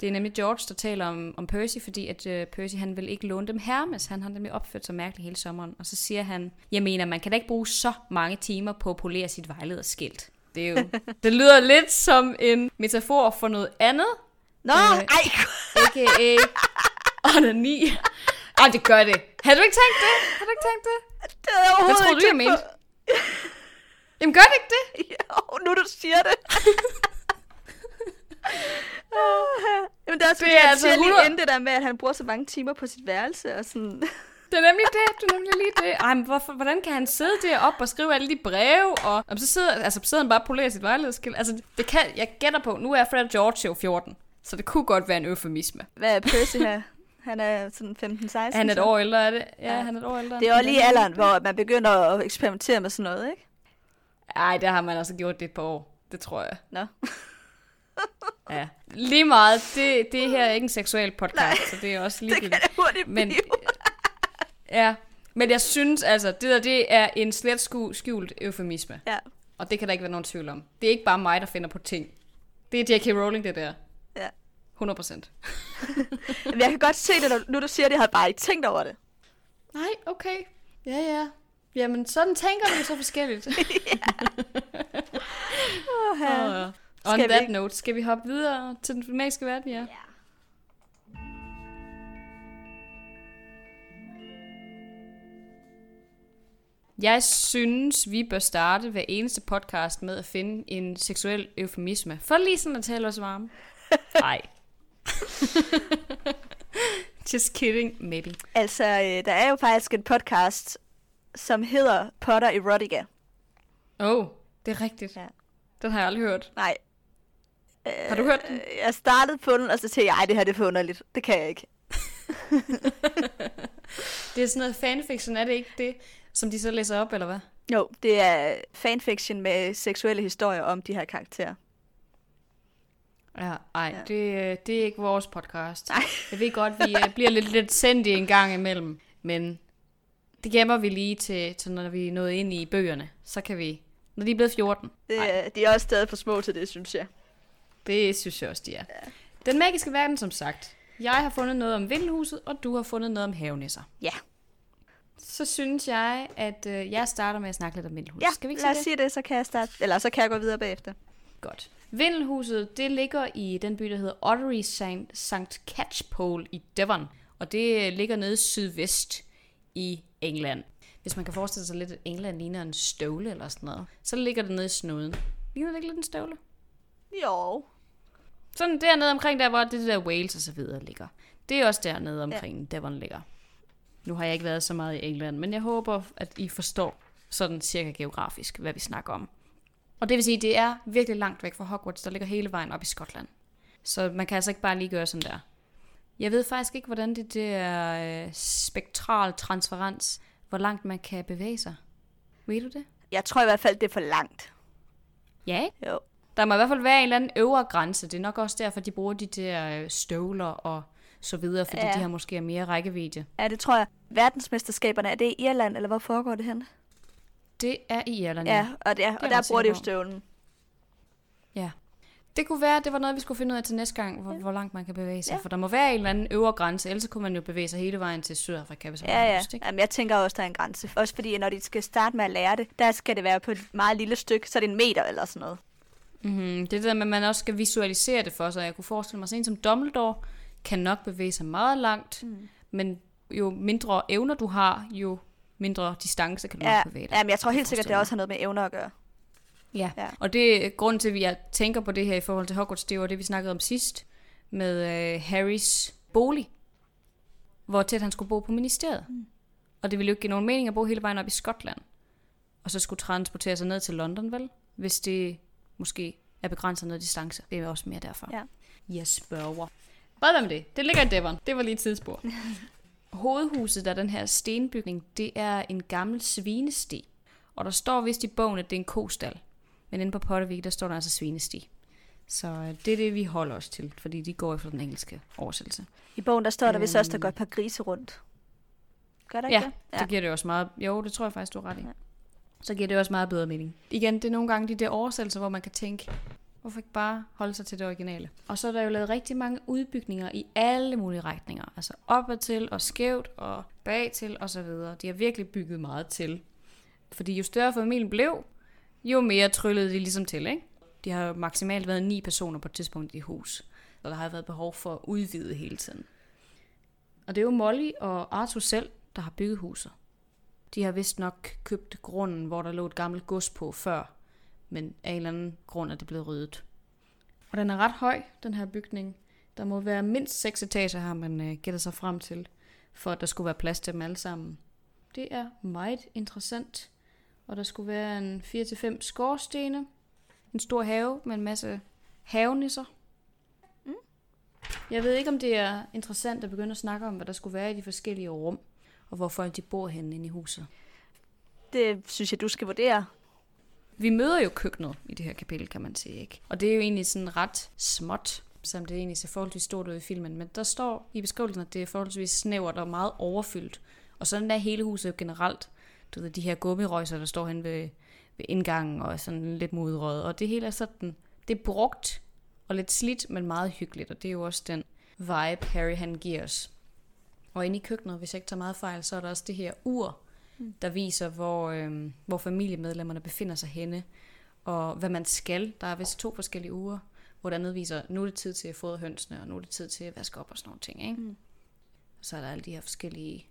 Det er nemlig George, der taler om, om Percy, fordi at uh, Percy han vil ikke låne dem Hermes. Han har nemlig opført sig mærkeligt hele sommeren. Og så siger han, jeg mener, man kan da ikke bruge så mange timer på at polere sit vejlederskilt. Det, er jo, det lyder lidt som en metafor for noget andet, Nå, Øh, ej, a.k.a. onani. Ej, det gør det. Har du ikke tænkt det? Har du ikke tænkt det? det havde jeg Hvad overhovedet troede du, ikke jeg mente? Jamen, gør det ikke det? Jo, nu du siger det. Jamen, det er også Det er han altså siger lige 100 inden det der med, at han bruger så mange timer på sit værelse, og sådan... Det er nemlig det. Det er nemlig lige det. Ej, men hvorfor, hvordan kan han sidde deroppe og skrive alle de breve? Og, og så sidder, altså, sidder han bare og polerer sit vejlederskilt. Altså, det kan, jeg gætter på, nu er Fred George jo 14. Så det kunne godt være en eufemisme. Hvad er Percy her? Han er sådan 15-16. Han er et år ældre, er det? Ja, Ja. han er et år ældre. Det er også lige alderen, hvor man begynder at eksperimentere med sådan noget, ikke? Ej, der har man altså gjort det et par år. Det tror jeg. Nå. Ja. Lige meget. Det, det her er ikke en seksuel podcast, så det er også Det ligegyldigt. kan det hurtigt Men, blive. ja, men jeg synes altså, det der, det er en slet skjult eufemisme. Ja. Og det kan der ikke være nogen tvivl om. Det er ikke bare mig, der finder på ting. Det er J.K. Rowling, det der. ja. 100 procent. Jeg kan godt se det, når- nu du siger det, jeg har bare ikke tænkt over det. Nej, okay. Ja, ja. Jamen, sådan tænker vi så forskelligt. Oh, ja. Og, on Skal vi that ikke- note, skal vi hoppe videre til den magiske verden, ja? Jeg synes, vi bør starte hver eneste podcast med at finde en seksuel eufemisme. For lige sådan at tale os varme. Nej. Just kidding, maybe. Altså, øh, der er jo faktisk en podcast, som hedder Potter Erotica. Oh, det er rigtigt. Ja. Den har jeg aldrig hørt. Nej. Har du hørt den? Øh, Jeg startede på den, og så tænkte jeg, ej, det her det er for underligt. Det kan jeg ikke. Det er sådan noget fanfiction, er det ikke det, som de så læser op, eller hvad? Jo, det er fanfiction med seksuelle historier om de her karakterer. Ja, ej, Ja. ja. Det, det er ikke vores podcast. Nej. Jeg ved godt, vi øh, bliver lidt, lidt sendt en gang imellem, men det gemmer vi lige til, til, når vi er nået ind i bøgerne. Så kan vi, når de er blevet 14. Det, Ej. er- de er også stadig for små til det, synes jeg. Det synes jeg også, de er. Den magiske verden, som sagt. Jeg har fundet noget om vindelhuset, og du har fundet noget om havenisser. Ja. Så synes jeg, at øh, jeg starter med at snakke lidt om vindelhuset. Ja, Skal vi ikke lad sige os det? sige det, så kan jeg starte. Eller så kan jeg gå videre bagefter. Godt. Vindelhuset, det ligger i den by, der hedder Ottery St. St. Catchpole i Devon. Og det ligger nede sydvest i England. Hvis man kan forestille sig lidt, at England ligner en støvle eller sådan noget, så ligger det nede i snuden. Ligner det ikke lidt en støvle? Jo. Sådan dernede omkring der, hvor det der Wales og så videre ligger. Det er også dernede omkring ja. Devon ligger. Nu har jeg ikke været så meget i England, men jeg håber, at I forstår sådan cirka geografisk, hvad vi snakker om. Og det vil sige, at det er virkelig langt væk fra Hogwarts, der ligger hele vejen op i Skotland. Så man kan altså ikke bare lige gøre sådan der. Jeg ved faktisk ikke, hvordan det, det er øh, spektral transferens, hvor langt man kan bevæge sig. Ved du det? Jeg tror i hvert fald, det er for langt. Ja, ikke? Jo. Der må i hvert fald være en eller anden øvre grænse. Det er nok også derfor, de bruger de der øh, støvler og så videre, fordi ja. de har måske mere rækkevidde. Ja, det tror jeg. Verdensmesterskaberne, er det i Irland, eller hvor foregår det hen? Det er i Irland. Ja, og, det er, og jeg der bruger de jo støvlen. ja. Det kunne være, at det var noget, vi skulle finde ud af til næste gang, hvor, hvor langt man kan bevæge sig. Ja. Ja. For der må være en eller anden øvre grænse, ellers kunne man jo bevæge sig hele vejen til Sydafrika, hvis man Ja, ja. lyst, ikke? Jamen, jeg tænker også, der er en grænse. Også fordi, når de skal starte med at lære det, der skal det være på et meget lille stykke, så er det en meter eller sådan noget. Mm-hmm. Det er det der med, at man også skal visualisere det for sig. Jeg kunne forestille mig sådan en som Dumbledore. kan nok bevæge sig meget langt, mm. men jo mindre evner du har, jo mindre distance kan du Ja, bevæge dig. ja, men jeg tror helt sikkert, det forestille også har noget med evner at gøre. Ja. Ja. Og det grunden til, at jeg tænker på det her i forhold til Hogwarts, det var det, vi snakkede om sidst, med øh, Harrys bolig, hvor tæt han skulle bo på ministeriet. Mm. Og det ville jo ikke give nogen mening at bo hele vejen op i Skotland, og så skulle transportere sig ned til London, vel? Hvis det måske er begrænset noget distance. Det er også mere derfor. Ja. Jeg spørger. Hvad med det? Det ligger i Devon. Det var lige et tidsspor. Hovedhuset, der er den her stenbygning, det er en gammel svinesti. Og der står vist i bogen, at det er en kostal. Men inde på Pottervik, der står der altså svinesti. Så øh, det er det, vi holder os til, fordi de går efter den engelske oversættelse. I bogen, der står der vist også, der Øhm. går et par grise rundt. Gør der ikke Ja, det? ja, så giver det også meget... Jo, det tror jeg faktisk, du har ret i. Ja. Så giver det også meget bedre mening. Igen, det er nogle gange de der oversættelser, hvor man kan tænke, hvorfor ikke bare holde sig til det originale? Og så er der jo lavet rigtig mange udbygninger i alle mulige retninger. Altså opad til og skævt og bag til og så videre. De har virkelig bygget meget til. Fordi jo større familien blev, jo mere tryllede de ligesom til, ikke? De har maksimalt været ni personer på et tidspunkt i hus. Og der har været behov for at udvide hele tiden. Og det er jo Molly og Arthur selv, der har bygget huset. De har vist nok købt grunden, hvor der lå et gammelt gods på før, men af en eller anden grund er det blevet ryddet. Og den er ret høj, den her bygning. Der må være mindst seks etager, har man øh, gættet sig frem til, for at der skulle være plads til dem alle sammen. Det er meget interessant. Og der skulle være en 4-5 skorstene, en stor have med en masse havenisser. Jeg ved ikke, om det er interessant at begynde at snakke om, hvad der skulle være i de forskellige rum, og hvor folk de bor henne inde i huset. Det synes jeg, du skal vurdere. Vi møder jo køkkenet i det her kapitel, kan man sige, ikke? Og det er jo egentlig sådan ret småt, som det egentlig ser forholdsvis stort ud i filmen. Men der står i beskrivelsen, at det er forholdsvis snævert og meget overfyldt. Og sådan er hele huset jo generelt. Du ved, de her gummirøjser, der står hen ved, ved indgangen og er sådan lidt mudrøget. Og det hele er sådan, det er brugt og lidt slidt, men meget hyggeligt. Og det er jo også den vibe, Harry han giver os. Og inde i køkkenet, hvis jeg ikke tager meget fejl, så er der også det her ur, der viser, hvor, øhm, hvor familiemedlemmerne befinder sig henne, og hvad man skal. Der er vist to forskellige uger, hvor der viser, nu er det tid til at fodre hønsene, og nu er det tid til at vaske op og sådan nogle ting. Ikke? Mm. Så er der alle de her forskellige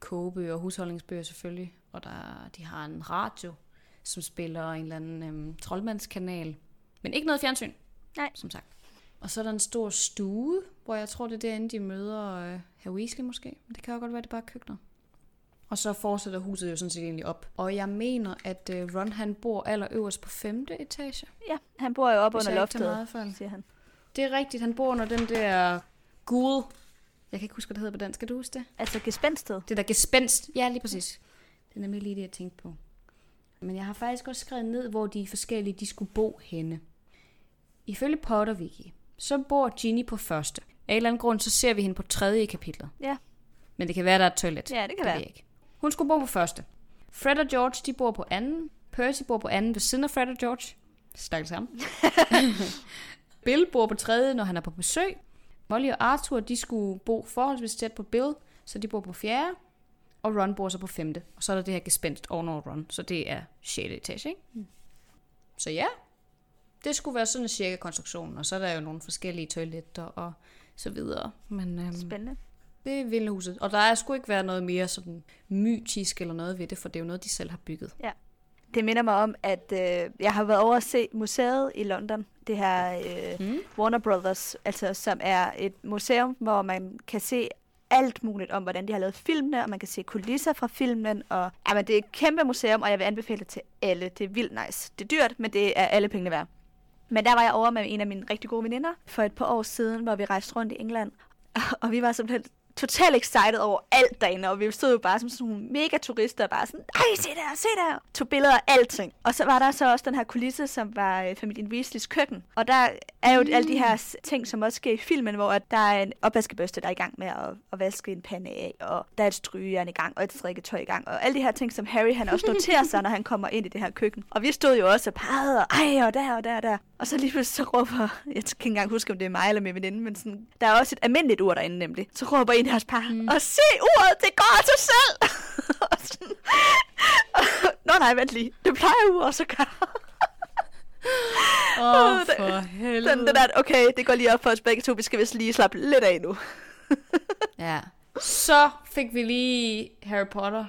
kogebøger og husholdningsbøger selvfølgelig, og der, de har en radio, som spiller en eller anden øhm, troldmandskanal, men ikke noget fjernsyn, Nej. som sagt. Og så er der en stor stue, hvor jeg tror, det er derinde, de møder øh, herr Weasley måske. Men det kan jo godt være, det bare er køkkenet. Og så fortsætter huset jo sådan set egentlig op. Og jeg mener, at øh, Ron han bor allerøverst på femte etage. Ja, han bor jo oppe Hvis under loftet, meget fejl. siger han. Det er rigtigt, han bor under den der gul. Jeg kan ikke huske, hvad det hedder på dansk. Skal du huske det? Altså gespændsted. Det der gespenst. Ja, lige præcis. Det er nemlig lige det, jeg tænkte på. Men jeg har faktisk også skrevet ned, hvor de forskellige de skulle bo henne. Ifølge Potter Wiki, så bor Ginny på første. Af en eller anden grund, så ser vi hende på tredje i kapitlet. Ja. Men det kan være, der er et toilet. Ja, det kan det være. Ved jeg ikke. Hun skulle bo på første. Fred og George, de bor på anden. Percy bor på anden ved siden af Fred og George. Stakkels ham. Bill bor på tredje, når han er på besøg. Molly og Arthur, de skulle bo forholdsvis tæt på Bill, så de bor på fjerde. Og Ron bor så på femte. Og så er der det her gespenst ovenover Ron, så det er 6. etage, ikke? Mm. Så ja, det skulle være sådan en cirka konstruktion. Og så er der jo nogle forskellige toiletter og så videre. Men øhm, Spændende. Det er Vildhuset. Og der er sgu ikke været noget mere sådan mytisk eller noget ved det, for det er jo noget, de selv har bygget. Det minder mig om, at øh, jeg har været over at se museet i London. Det her øh, Mm. Warner Brothers, altså som er et museum, hvor man kan se alt muligt om, hvordan de har lavet filmene, og man kan se kulisser fra filmen, og jamen, det er et kæmpe museum, og jeg vil anbefale det til alle. Det er vildt nice. Det er dyrt, men det er alle pengene værd. Men der var jeg over med en af mine rigtig gode veninder for et par år siden, hvor vi rejste rundt i England, og vi var simpelthen totalt excited over alt derinde, og vi stod jo bare som sådan nogle mega turister, bare sådan, ej, se der, se der, tog billeder af alting. Og så var der så også den her kulisse, som var øh, familien Weasleys køkken. Og der er jo mm. alle de her ting, som også sker i filmen, hvor at der er en opvaskebørste, der er i gang med at, at vaske en pande af, og der er et strygejern i gang, og et strikketøj i gang, og alle de her ting, som Harry han også noterer sig, når han kommer ind i det her køkken. Og vi stod jo også og pegede, og ej, og der, og der, og der. Og så lige pludselig så råber, jeg kan ikke engang huske, om det er mig eller min veninde, men sådan, der er også et almindeligt ur derinde nemlig. Så råber en af os par, mm. og se uret, det går af sig selv! Og sådan, Nå nej, vent lige, det plejer uret så gøre. Åh, den- for helvede. Den, den der, okay, det går lige op for os begge to. Vi skal vist lige slappe lidt af nu. Ja. Så fik vi lige Harry Potter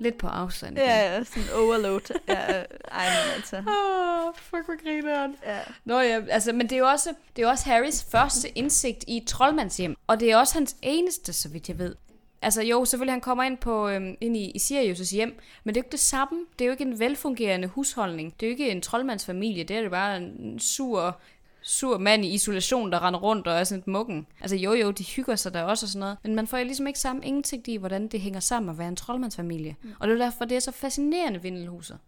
lidt på afstand. igen. Ja, ja, sådan overload. Ja, øh, ej, men altså. Åh, fuck, hvor grineren. Ja. Nå ja, altså, men det er jo også, det er jo også Harrys første indsigt i troldmandshjem. Og det er også hans eneste, så vidt jeg ved. Altså jo, selvfølgelig han kommer ind, på, øhm, ind i, i Sirius' hjem, men det er jo ikke det samme. Det er jo ikke en velfungerende husholdning. Det er jo ikke en troldmandsfamilie. Det er det bare en sur, sur mand i isolation, der render rundt og er sådan et muggen. Altså jo jo, de hygger sig der også og sådan noget. Men man får jo ligesom ikke samme indsigt i, hvordan det hænger sammen at være en troldmandsfamilie. Mm. Og det er derfor, det er så fascinerende vindelhuset.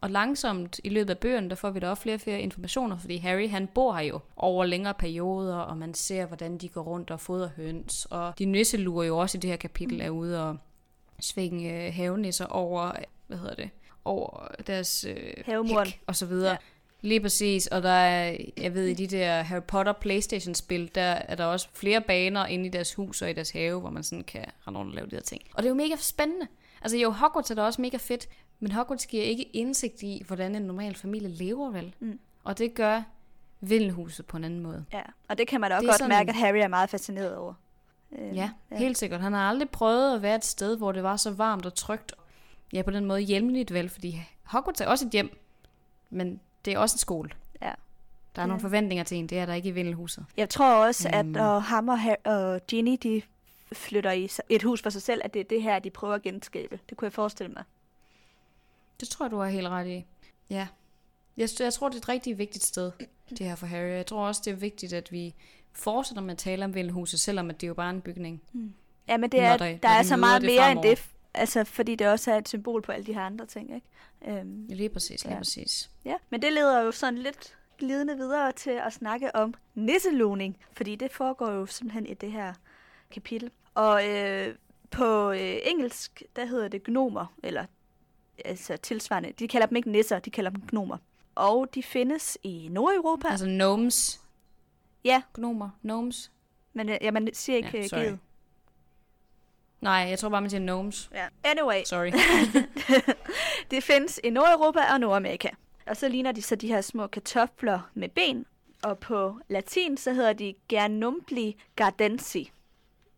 Og langsomt i løbet af bøgerne, der får vi da også flere og flere informationer, fordi Harry han bor her jo over længere perioder, og man ser, hvordan de går rundt og fodrer høns. Og de nisselurer jo også i det her kapitel er ude og svinge øh, havenisser over, hvad hedder det, over deres øh, og så videre. Ja. Lige præcis, og der er, jeg ved, i de der Harry Potter Playstation-spil, der er der også flere baner inde i deres hus og i deres have, hvor man sådan kan rende rundt og lave de her ting. Og det er jo mega spændende. Altså jo, Hogwarts er da også mega fedt, men Hogwarts giver ikke indsigt i, hvordan en normal familie lever vel. Mm. Og det gør Vindelhuset på en anden måde. ja, og det kan man da også godt sådan- mærke, at Harry er meget fascineret over. Øh, Ja, ja, helt sikkert. Han har aldrig prøvet at være et sted, hvor det var så varmt og trygt. Ja, på den måde hjemligt vel, fordi Hogwarts er også et hjem, men det er også en skole. Ja. Der er nogle forventninger til en, det er der ikke i Vindelhuset. Jeg tror også, at Mm. når ham og, Har- og Ginny, de flytter i et hus for sig selv, at det er det her, de prøver at genskabe. Det kunne jeg forestille mig. Det tror jeg, du har helt ret i. Ja. Jeg, jeg tror, det er et rigtig vigtigt sted, det her for Harry. Jeg tror også, det er vigtigt, at vi fortsætter med at tale om Vindelhuset, selvom at det er jo bare en bygning. Ja, men det Når er, der- der, når der er så meget mere end fremover. det. Altså, fordi det også er et symbol på alle de her andre ting, ikke? Øhm, Ja, lige præcis, lige Ja. præcis. ja, men det leder jo sådan lidt glidende videre til at snakke om nisseluning, fordi det foregår jo simpelthen i det her kapitel. Og øh, på øh, engelsk, der hedder det gnomer, eller altså tilsvarende. De kalder dem ikke nisser, de kalder dem gnomer. Og de findes i Nordeuropa. Altså gnomes. Ja. Gnomer. Gnomes. Men øh, ja, man siger ikke Ja, sorry. givet. Nej, jeg tror bare, man siger gnomes. Ja. Anyway, Sorry. det findes i Nordeuropa og Nordamerika. Og så ligner de så de her små kartofler med ben. Og på latin, så hedder de Gernumbli gardensi.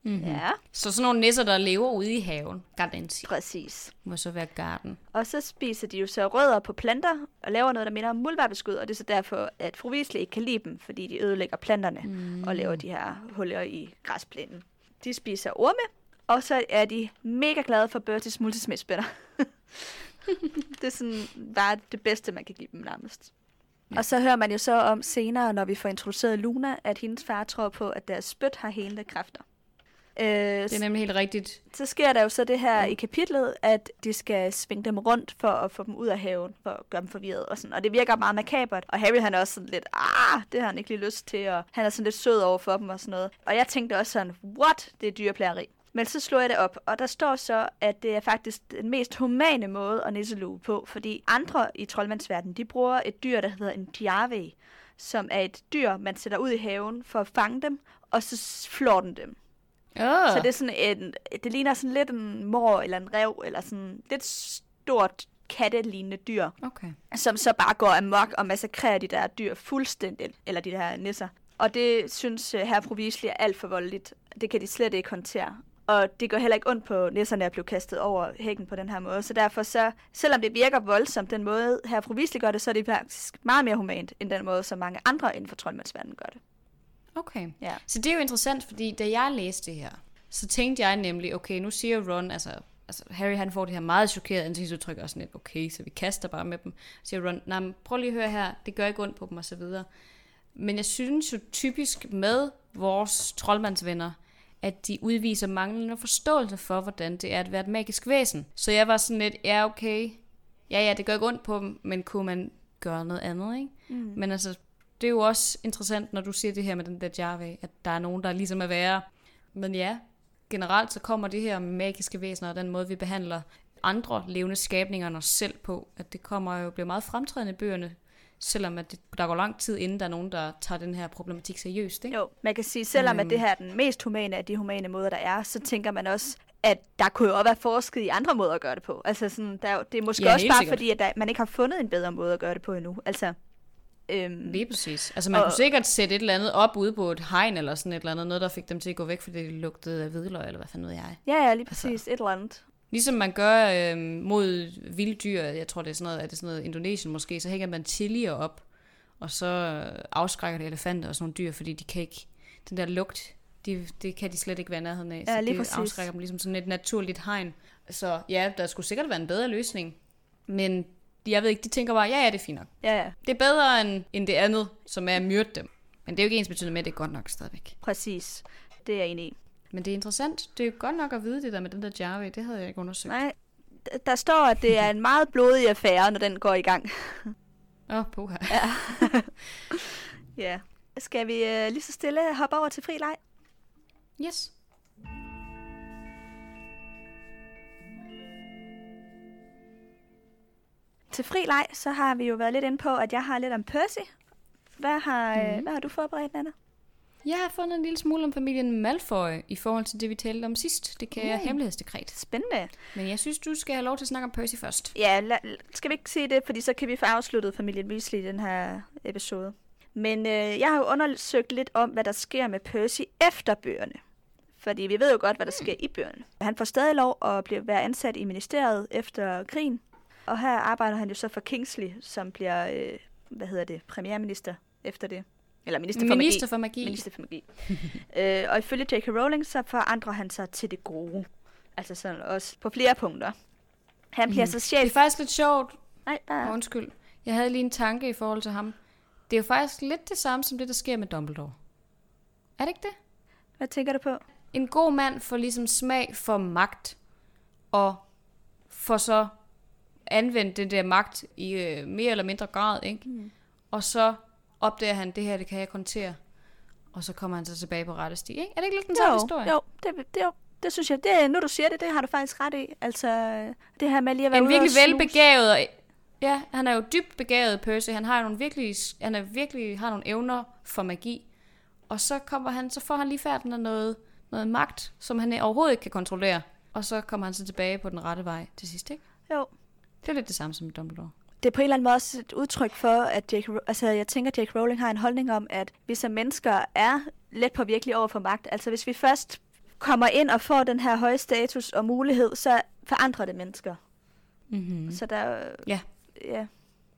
Mm-hmm. Ja, Så sådan nogle nisser, der lever ude i haven. Gardensi. præcis. Må så være garden. Og så spiser de jo så rødder på planter og laver noget, der minder om muldvarpeskud. Og det er så derfor, at fru Weasley ikke kan lide dem, fordi de ødelægger planterne mm. og laver de her huller i græsplænen. De spiser orme, og så er de mega glade for Bertis multismidspænder. det er sådan bare det bedste, man kan give dem nærmest. Ja. Og så hører man jo så om senere, når vi får introduceret Luna, at hendes far tror på, at deres spyt har helende kræfter. Øh, Det er nemlig helt rigtigt. så sker der jo så det her i kapitlet, at de skal svinge dem rundt for at få dem ud af haven, for at gøre dem forvirret og sådan. Og det virker meget makabert. Og Harry han er også sådan lidt, ah, det har han ikke lige lyst til, og han er sådan lidt sød over for dem og sådan noget. Og jeg tænkte også sådan, what, det er dyreplageri. Men så slår jeg det op, og der står så, at det er faktisk den mest humane måde at nisselue på, fordi andre i troldmandsverdenen, de bruger et dyr, der hedder en diave, som er et dyr, man sætter ud i haven for at fange dem, og så flår den dem. Oh. Så det er sådan en, det ligner sådan lidt en mor eller en rev, eller sådan lidt stort kattelignende dyr, Okay. som så bare går amok og massakrerer de der dyr fuldstændigt, eller de der nisser. Og det synes uh, herre Weasley er alt for voldeligt. Det kan de slet ikke håndtere. Og det går heller ikke ondt på nisserne at blive kastet over hækken på den her måde. Så derfor så, selvom det virker voldsomt, den måde herre fru Weasley gør det, så er det faktisk meget mere humant, end den måde, som mange andre inden for troldmandsverdenen gør det. Okay. Ja. Så det er jo interessant, fordi da jeg læste det her, så tænkte jeg nemlig, okay, nu siger Ron, altså, altså Harry han får det her meget chokeret ansigtsudtryk, og sådan lidt, okay, så vi kaster bare med dem. Så siger Ron, nej, prøv lige at høre her, det gør ikke ondt på dem, og så videre. Men jeg synes jo typisk med vores troldmandsvenner, at de udviser manglende forståelse for, hvordan det er at være et magisk væsen. Så jeg var sådan lidt, ja okay, ja ja, det gør ikke ondt på dem, men kunne man gøre noget andet, ikke? Mm. Men altså, det er jo også interessant, når du siger det her med den der Java, at der er nogen, der ligesom er værre. Men ja, generelt så kommer det her med magiske væsener og den måde, vi behandler andre levende skabninger end os selv på, at det kommer jo bliver meget fremtrædende i bøgerne, selvom at det, der går lang tid, inden der er nogen, der tager den her problematik seriøst. Ikke? Jo, man kan sige, selvom Øhm. at det her er den mest humane af de humane måder, der er, så tænker man også, at der kunne jo også være forsket i andre måder at gøre det på. Altså sådan, der, er det er måske Ja, også bare sikkert. fordi, at der, man ikke har fundet en bedre måde at gøre det på endnu. Altså, Øhm, Lige præcis. Altså man Og- kunne sikkert sætte et eller andet op ude på et hegn eller sådan et eller andet, noget der fik dem til at gå væk, fordi det lugtede af hvidløg, eller hvad fanden ved jeg. ja, ja, lige Altså- præcis. Et eller andet. Ligesom man gør øh, mod vilde dyr, jeg tror det er sådan noget, er det sådan noget Indonesien måske, så hænger man chilier op, og så øh, afskrækker det elefanter og sådan nogle dyr, fordi de kan ikke, den der lugt, de, det kan de slet ikke være nærheden af, Ja, så lige det præcis. afskrækker dem ligesom sådan et naturligt hegn. Så ja, der skulle sikkert være en bedre løsning, men jeg ved ikke, de tænker bare, ja, ja, det er fint nok. Ja, ja, Det er bedre end, end det andet, som er at myrde dem. Men det er jo ikke ens betydende med, at det er godt nok stadigvæk. præcis. Det er jeg enig i. Men det er interessant. Det er jo godt nok at vide det der med den der Jarve. Det havde jeg ikke undersøgt. Nej, der står, at det er en meget blodig affære, når den går i gang. Åh, oh, puha. Ja. Skal vi øh, lige så stille hoppe over til fri leg? Yes. Til fri leg, så har vi jo været lidt inde på, at jeg har lidt om Percy. Hvad har, mm. hvad har du forberedt, Nana? Jeg har fundet en lille smule om familien Malfoy i forhold til det, vi talte om sidst. Det kan jeg Mm. hemmelighedsdekret. Spændende. Men jeg synes, du skal have lov til at snakke om Percy først. Ja, la- skal vi ikke sige det, fordi så kan vi få afsluttet familien Weasley i den her episode. Men øh, jeg har jo undersøgt lidt om, hvad der sker med Percy efter bøgerne. Fordi vi ved jo godt, hvad der sker i bøgerne. Han får stadig lov at blive, være ansat i ministeriet efter krigen. Og her arbejder han jo så for Kingsley, som bliver, øh, hvad hedder det, premierminister efter det. Eller minister for Minister magi. for magi. Minister for magi. øh, og ifølge J.K. Rowling, så forandrer han sig til det gode. Altså sådan også på flere punkter. Han bliver Mhm. så Det chef... er faktisk lidt sjovt. Nej, bare... Oh, undskyld. Jeg havde lige en tanke i forhold til ham. Det er jo faktisk lidt det samme som det, der sker med Dumbledore. Er det ikke det? Hvad tænker du på? en god mand får ligesom smag for magt, og får så anvendt den der magt i øh, mere eller mindre grad, ikke? Mm. Og så opdager han, det her, det kan jeg kontere. Og så kommer han så tilbage på rette sti, ikke? Er det ikke lidt den samme historie? jo, det, det, jo, det synes jeg. Det, nu du siger det, det har du faktisk ret i. Altså, det her med lige at være En virkelig velbegavet, og, ja, han er jo dybt begavet, Percy. Han har jo nogle virkelig, han er virkelig har nogle evner for magi. Og så kommer han, så får han lige færden af noget, noget magt, som han overhovedet ikke kan kontrollere. Og så kommer han så tilbage på den rette vej til sidst, ikke? Jo. Det er lidt det samme som Dumbledore. Det er på en eller anden måde også et udtryk for, at Jake, altså, jeg tænker, at Jake Rowling har en holdning om, at vi som mennesker er let påvirkelige over for magt. Altså, hvis vi først kommer ind og får den her høje status og mulighed, så forandrer det mennesker. Mm-hmm. Så der, Ja. ja.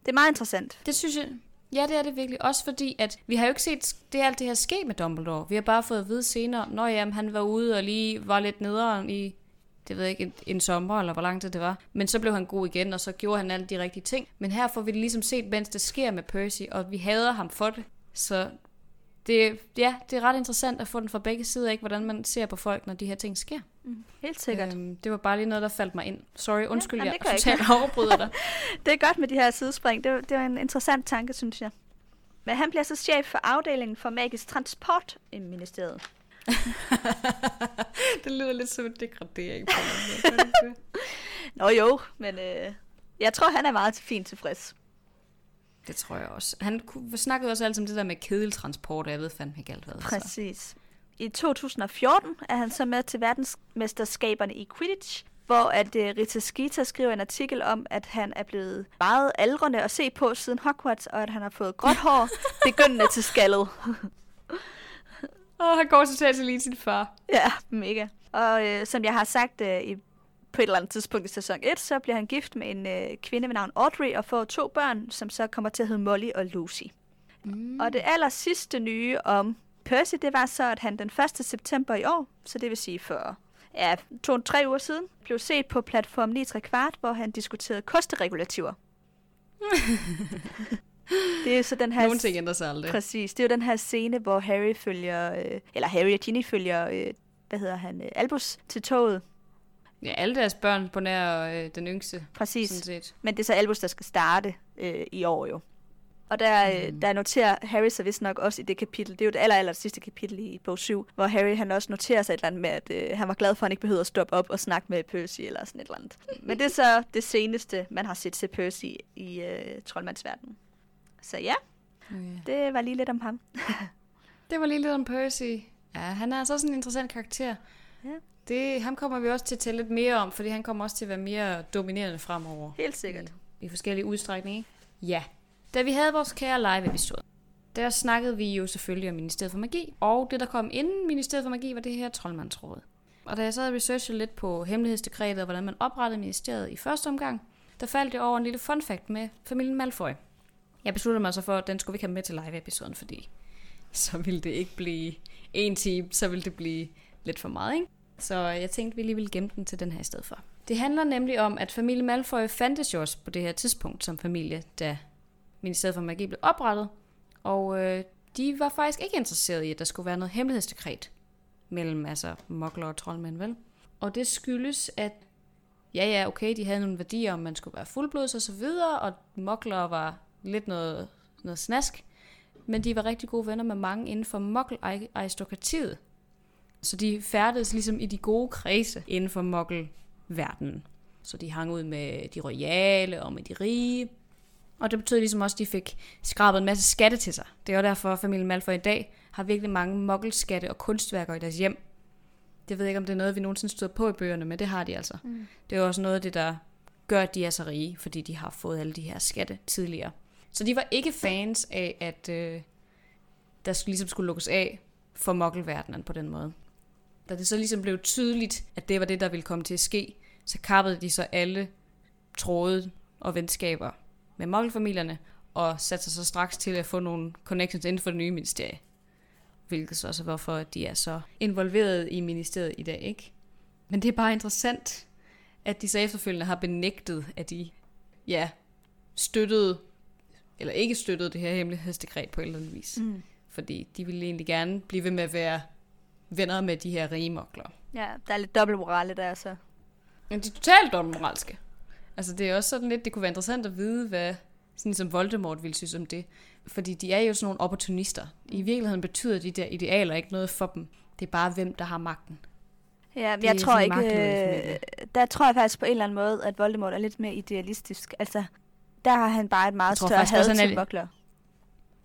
Det er meget interessant. Det synes jeg, ja det er det virkelig. Også fordi, at vi har jo ikke set det alt det her ske med Dumbledore. Vi har bare fået at vide senere, når jamen, han var ude og lige var lidt nederen i, det ved jeg ikke, en, en sommer, eller hvor lang tid det var. Men så blev han god igen, og så gjorde han alle de rigtige ting. Men her får vi det ligesom set, mens det sker med Percy, og vi hader ham for det. Så det, ja, det er ret interessant at få den fra begge sider, ikke? hvordan man ser på folk, når de her ting sker. Helt sikkert. Øhm, det var bare lige noget, der faldt mig ind. Sorry, undskyld, ja, jeg totalt afbryder dig. Det er godt med de her sidespring. Det det var en interessant tanke, synes jeg. Men han bliver så chef for afdelingen for magisk transport i ministeriet. det lyder lidt som en degradering på en eller anden måde. Gør det ikke det? Nå jo, men øh, jeg tror, han er meget fint tilfreds. Det tror jeg også. Han snakkede også altid om det der med kedeltransport, og jeg ved fandme ikke alt hvad. Så. Præcis. I 2014 er han så med til verdensmesterskaberne i Quidditch, hvor at uh, Rita Skeeter skriver en artikel om, at han er blevet meget aldrende at se på siden Hogwarts, og at han har fået gråt hår, begyndende til skaldet. Åh, han går totalt til lige sin far. ja, mega. Og øh, som jeg har sagt øh, i, på et eller andet tidspunkt i sæson 1, så bliver han gift med en øh, kvinde ved navn Audrey og får to børn, som så kommer til at hedde Molly og Lucy. Mm. Og det aller sidste nye om Percy, det var så, at han den 1. september i år, så det vil sige for ja, to-tre uger siden, blev set på platform 9 kvart, hvor han diskuterede kosteregulativer. det er så den her... Nogle ting ændrer sig aldrig. Præcis. Det er jo den her scene, hvor Harry følger, øh, eller Harry og Ginny følger, øh, hvad hedder han, øh, Albus til toget. Ja, alle deres børn på nær øh, den yngste, Præcis. sådan set. Men det er så Albus, der skal starte øh, i år jo. Og der, mm. der noterer Harry sig vist nok også i det kapitel, det er jo det aller, aller sidste kapitel i bog 7, hvor Harry han også noterer sig et eller andet med, at øh, han var glad for, at han ikke behøvede at stoppe op og snakke med Percy eller sådan et eller andet. Men det er så det seneste, man har set til Percy i øh, troldmandsverdenen. Så ja, Okay. det var lige lidt om ham. Det var lige lidt om Percy. Ja, han er altså også en interessant karakter. Ja. Det, ham kommer vi også til at tælle lidt mere om, fordi han kommer også til at være mere dominerende fremover. Helt sikkert. I, i forskellige udstrækninger? Ja. Da vi havde vores kære live-episode, der snakkede vi jo selvfølgelig om Ministeriet for Magi, og det, der kom inden Ministeriet for Magi, var det her troldmandsråd. Og da jeg så havde researchet lidt på hemmelighedsdekretet og hvordan man oprettede ministeriet i første omgang, der faldt jeg over en lille fun fact med familien Malfoy. Jeg besluttede mig så for, at den skulle vi ikke have med til live-episoden, fordi så ville det ikke blive en time, så ville det blive lidt for meget, ikke? Så jeg tænkte, vi lige ville gemme den til den her i stedet for. Det handler nemlig om, at familien Malfoy fandtes jo også på det her tidspunkt som familie, da Ministeriet for Magi blev oprettet. Og øh, de var faktisk ikke interesseret i, at der skulle være noget hemmelighedsdekret mellem altså mokler og troldmænd, vel? Og det skyldes, at ja, ja, okay, de havde nogle værdier, om man skulle være fuldblods og så videre, og mokler var lidt noget, noget snask, men de var rigtig gode venner med mange inden for mokkel-aristokratiet. Så de færdedes ligesom i de gode kredse inden for mokkel-verdenen. Så de hang ud med de royale og med de rige. Og det betød ligesom også, at de fik skrabet en masse skatte til sig. Det er jo derfor, at familien Malfoy i dag har virkelig mange mokkelskatte og kunstværker i deres hjem. Det ved jeg ikke, om det er noget, vi nogensinde stod på i bøgerne, men det har de altså. Mm. Det er jo også noget af det, der gør, at de er så rige, fordi de har fået alle de her skatte tidligere. Så de var ikke fans af, at øh, der ligesom skulle lukkes af for mokkelverdenen på den måde. Da det så ligesom blev tydeligt, at det var det, der ville komme til at ske, så kappede de så alle tråde og venskaber med mokkelfamilierne, og satte sig så straks til at få nogle connections inden for det nye ministerie. Hvilket så også er, hvorfor de er så involveret i ministeriet i dag, ikke? Men det er bare interessant, at de så efterfølgende har benægtet, at de ja, støttede, eller ikke støttede det her hemmelighedsdekret på en eller anden vis. Mm. Fordi de ville egentlig gerne blive ved med at være venner med de her rige mokler. Ja, der er lidt dobbeltmorale der så. Men de er totalt dobbeltmoralske. Altså det er også sådan lidt, det kunne være interessant at vide, hvad sådan som Voldemort ville synes om det. Fordi de er jo sådan nogle opportunister. I virkeligheden betyder de der idealer ikke noget for dem. Det er bare hvem, der har magten. Ja, jeg tror ikke, øh, der tror jeg faktisk på en eller anden måde, at Voldemort er lidt mere idealistisk. Altså, der har han bare et meget større had til mokler.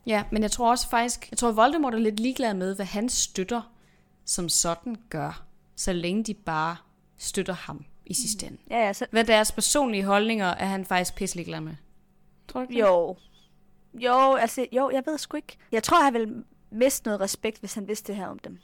Ja, men jeg tror også faktisk, jeg tror Voldemort er lidt ligeglad med, hvad han støtter som sådan gør, så længe de bare støtter ham i sidste ende. Ja, ja, så... Hvad deres personlige holdninger er han faktisk pisselig glad med. Tror du ikke Jo. Jo, altså, jo, jeg ved sgu ikke. Jeg tror, han vil miste noget respekt, hvis han vidste det her om dem.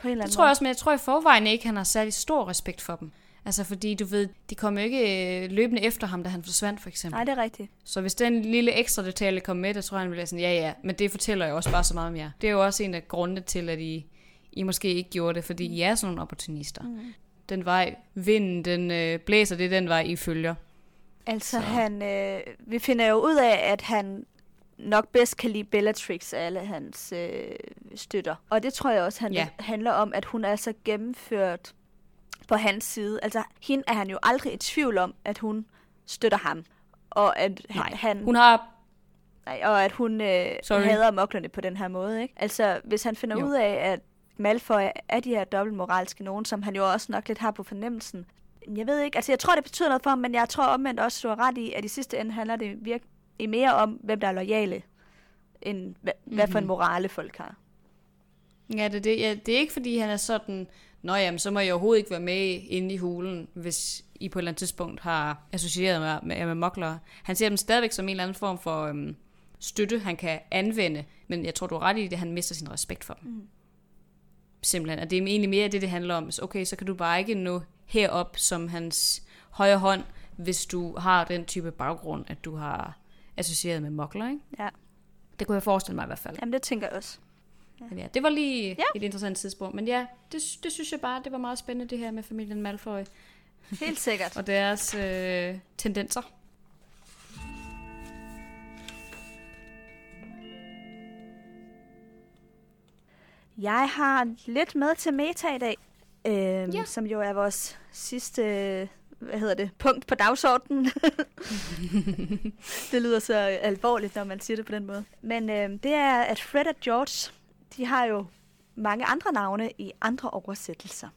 På en eller anden det tror jeg også, men jeg tror i forvejen ikke, han har særlig stor respekt for dem. Altså fordi du ved, de kom jo ikke øh, løbende efter ham, da han forsvandt for eksempel. Nej, det er rigtigt. Så hvis den lille ekstra detalje kom med, der tror jeg, han ville sådan, ja ja, men det fortæller jo også bare så meget om jer. Det er jo også en af grundene til, at I, I måske ikke gjorde det, fordi I er sådan nogle opportunister. Mm. Den vej, vinden, den øh, blæser, det er den vej, I følger. Altså så. han, øh, vi finder jo ud af, at han nok bedst kan lide Bellatrix af alle hans øh, støtter. Og det tror jeg også han ja. handler om, at hun er så gennemført på hans side. Altså, hende er han jo aldrig i tvivl om, at hun støtter ham. Og at Nej, han... hun har... Nej, og at hun øh, hader moklerne på den her måde, ikke? Altså, hvis han finder jo. ud af, at Malfoy er de her dobbeltmoralske nogen, som han jo også nok lidt har på fornemmelsen. Jeg ved ikke, altså jeg tror, det betyder noget for ham, men jeg tror omvendt også, du har ret i, at i sidste ende handler det virkelig mere om, hvem der er lojale, end hvad, mm-hmm. hvad for en mhm. morale folk har. Ja, det, det, ja, det er ikke, fordi han er sådan, Nå jamen, så må jeg overhovedet ikke være med inde i hulen, hvis I på et eller andet tidspunkt har associeret med, med, med mokler. Han ser dem stadigvæk som en eller anden form for øhm, støtte, han kan anvende, men jeg tror, du er ret i det, at han mister sin respekt for dem. Mm. Simpelthen. Og det er egentlig mere det, det handler om. Okay, så kan du bare ikke nå herop som hans højre hånd, hvis du har den type baggrund, at du har associeret med mokler, ikke? Ja. Det kunne jeg forestille mig i hvert fald. Jamen, det tænker jeg også. Ja. Men ja, det var lige ja. et interessant tidspunkt. Men ja, det, det synes jeg bare, det var meget spændende, det her med familien Malfoy. Helt sikkert. og deres øh, tendenser. Jeg har lidt med til meta i dag, øhm, ja. som jo er vores sidste hvad hedder det, punkt på dagsordenen. det lyder så alvorligt, når man siger det på den måde. Men øhm, det er, at Fred og George, de har jo mange andre navne i andre oversættelser.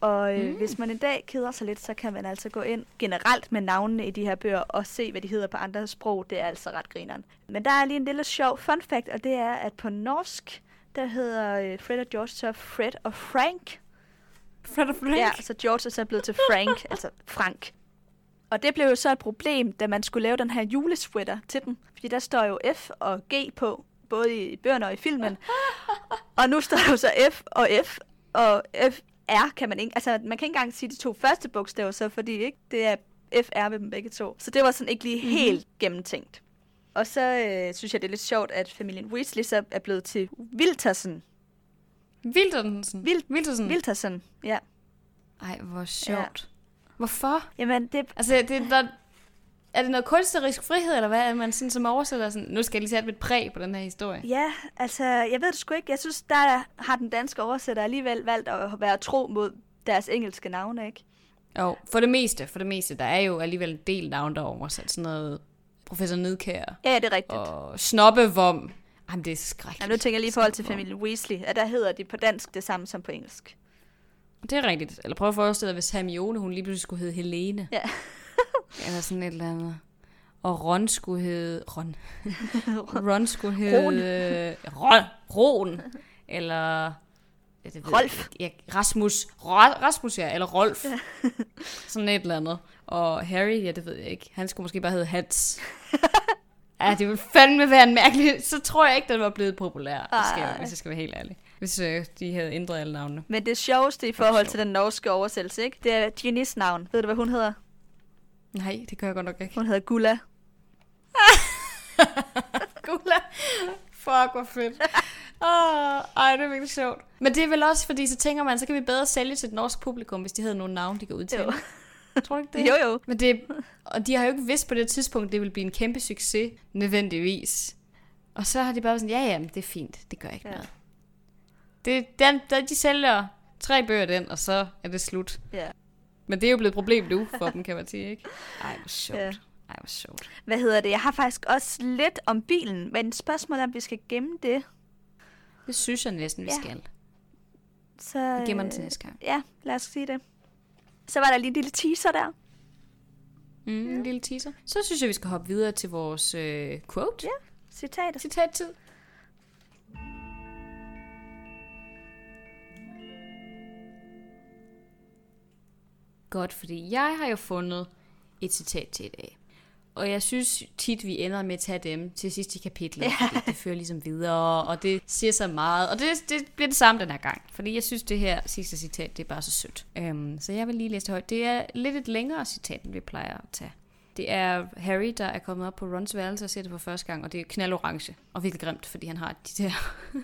Og øh, mm. hvis man en dag keder sig lidt, så kan man altså gå ind generelt med navnene i de her bøger og se, hvad de hedder på andre sprog. Det er altså ret grineren. Men der er lige en lille sjov fun fact, og det er, at på norsk, der hedder øh, Fred og George så Fred og Frank. Fred og Frank? Ja, så George er så blevet til Frank, altså Frank. Og det blev jo så et problem, da man skulle lave den her julesweater til den. Fordi der står jo F og G på, både i bøgerne og i filmen. og nu står der jo så F og F, og F R kan man ikke, altså man kan ikke engang sige de to første bogstaver så, fordi ikke, det er FR ved dem begge to. Så det var sådan ikke lige Mhm. helt mm-hmm. gennemtænkt. Og så øh, synes jeg, det er lidt sjovt, at familien Weasley så er blevet til Wiltersen. Wiltersen. Vil- Wiltersen. Wiltersen, ja. Ej, hvor sjovt. Hvorfor? Jamen, det, Altså, det, der, er det noget kunstnerisk frihed, eller hvad? Er man sådan som oversætter sådan, nu skal jeg lige sætte mit præg på den her historie. ja, altså, jeg ved det sgu ikke. Jeg synes, der har den danske oversætter alligevel valgt at være tro mod deres engelske navne, ikke? Jo, for det meste, for det meste, der er jo alligevel en del navn, der er oversat. Sådan noget professor Nedkær Ja, det er rigtigt. og snobbevom. Jamen, det er skrækkeligt. Ja, nu tænker jeg lige i forhold til familien Weasley, at der hedder de på dansk det samme som på engelsk. Det er rigtigt. Eller prøv at forestille dig, hvis Hermione, hun lige pludselig skulle hedde Helene. Ja. Eller sådan et eller andet. Og Ron skulle hedde... Ron. Ron skulle hedde... Ron. Ron. Eller... Ja, det ved jeg Rolf. ikke. Ja, Rasmus. Ra- Rasmus, ja. Eller Rolf. sådan et eller andet. Og Harry, ja, det ved jeg ikke. Han skulle måske bare hedde Hans. Ja, det ville fandme være en mærkelig... Så tror jeg ikke, den var blevet populær, hvis, skal, hvis jeg skal være helt ærlig. Hvis øh, de havde ændret alle navnene. Men det sjoveste i forhold til den norske oversættelse, ikke? det er Ginnys navn. Ved du, hvad hun hedder? Nej, det gør jeg godt nok ikke. Hun hedder Gula. Gula. Fuck, hvor fedt. Oh, ej, det er virkelig sjovt. Men det er vel også, fordi så tænker man, så kan vi bedre sælge til et norsk publikum, hvis de havde nogle navne, de kan udtale. Jo. Tror du ikke det? Jo, jo. Men det, og de har jo ikke vidst på det tidspunkt, det vil blive en kæmpe succes, nødvendigvis. Og så har de bare sådan, ja, ja, det er fint, det gør ikke ja. noget. Det, den, der, de sælger tre bøger den, og så er det slut. Ja. Men det er jo blevet et problem nu for dem, kan man sige, ikke? Ej, hvor sjovt. Ja. Ej, hvor sjovt. Hvad hedder det? Jeg har faktisk også lidt om bilen, men spørgsmålet er, om vi skal gemme det. Det synes jeg næsten, vi Ja. skal. Så, Vi gemmer den øh, til næste gang. Ja, lad os sige det. Så var der lige en lille teaser der. Mm, en lille teaser. Så synes jeg, vi skal hoppe videre til vores øh, quote. Ja. Citatet. Citattid. Godt, fordi jeg har jo fundet et citat til i dag. Og jeg synes tit, vi ender med at tage dem til sidst i kapitlet. Ja. Det fører ligesom videre, og det siger så meget. Og det, det bliver det samme den her gang. Fordi jeg synes, det her sidste citat, det er bare så sødt. Um, så jeg vil lige læse det højt. Det er lidt et længere citat, end vi plejer at tage. Det er Harry, der er kommet op på Rons værelse og ser det for første gang, og det er knaldorange og virkelig grimt, fordi han har de der,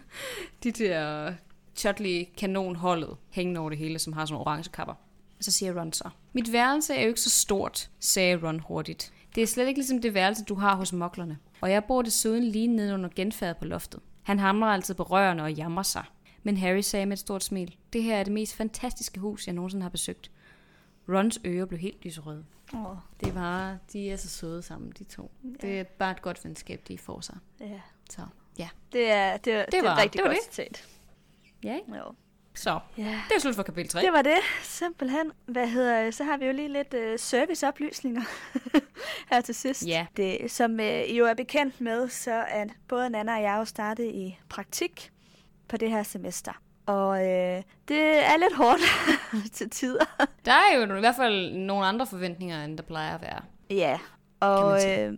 de der Chutley kanonholdet hængende over det hele, som har sådan orange kapper. Og så siger Ron så, mit værelse er jo ikke så stort, sagde Ron hurtigt. Det er slet ikke ligesom det værelse, du har hos moklerne. Og jeg bor desuden lige nede under genfærdet på loftet. Han hamrer altid på rørene og jammer sig. Men Harry sagde med et stort smil, det her er det mest fantastiske hus, jeg nogensinde har besøgt. Rons ører blev helt lyserøde. Oh, Det var, de er så søde sammen, de to. Det er bare et godt venskab, de får sig. ja. Så, ja. Det er, det, er, det, er var- rigtig det var godt det. citat. Ja, ikke? Jo. Så, Ja. det er slut for kapitel 3. Det var det, simpelthen. Hvad hedder Så har vi jo lige lidt uh, serviceoplysninger her til sidst. Ja. Det, som uh, I jo er bekendt med, så er både Nana og jeg jo startet i praktik på det her semester. Og uh, det er lidt hårdt til tider. Der er jo i hvert fald nogle andre forventninger, end der plejer at være. Ja, og øh,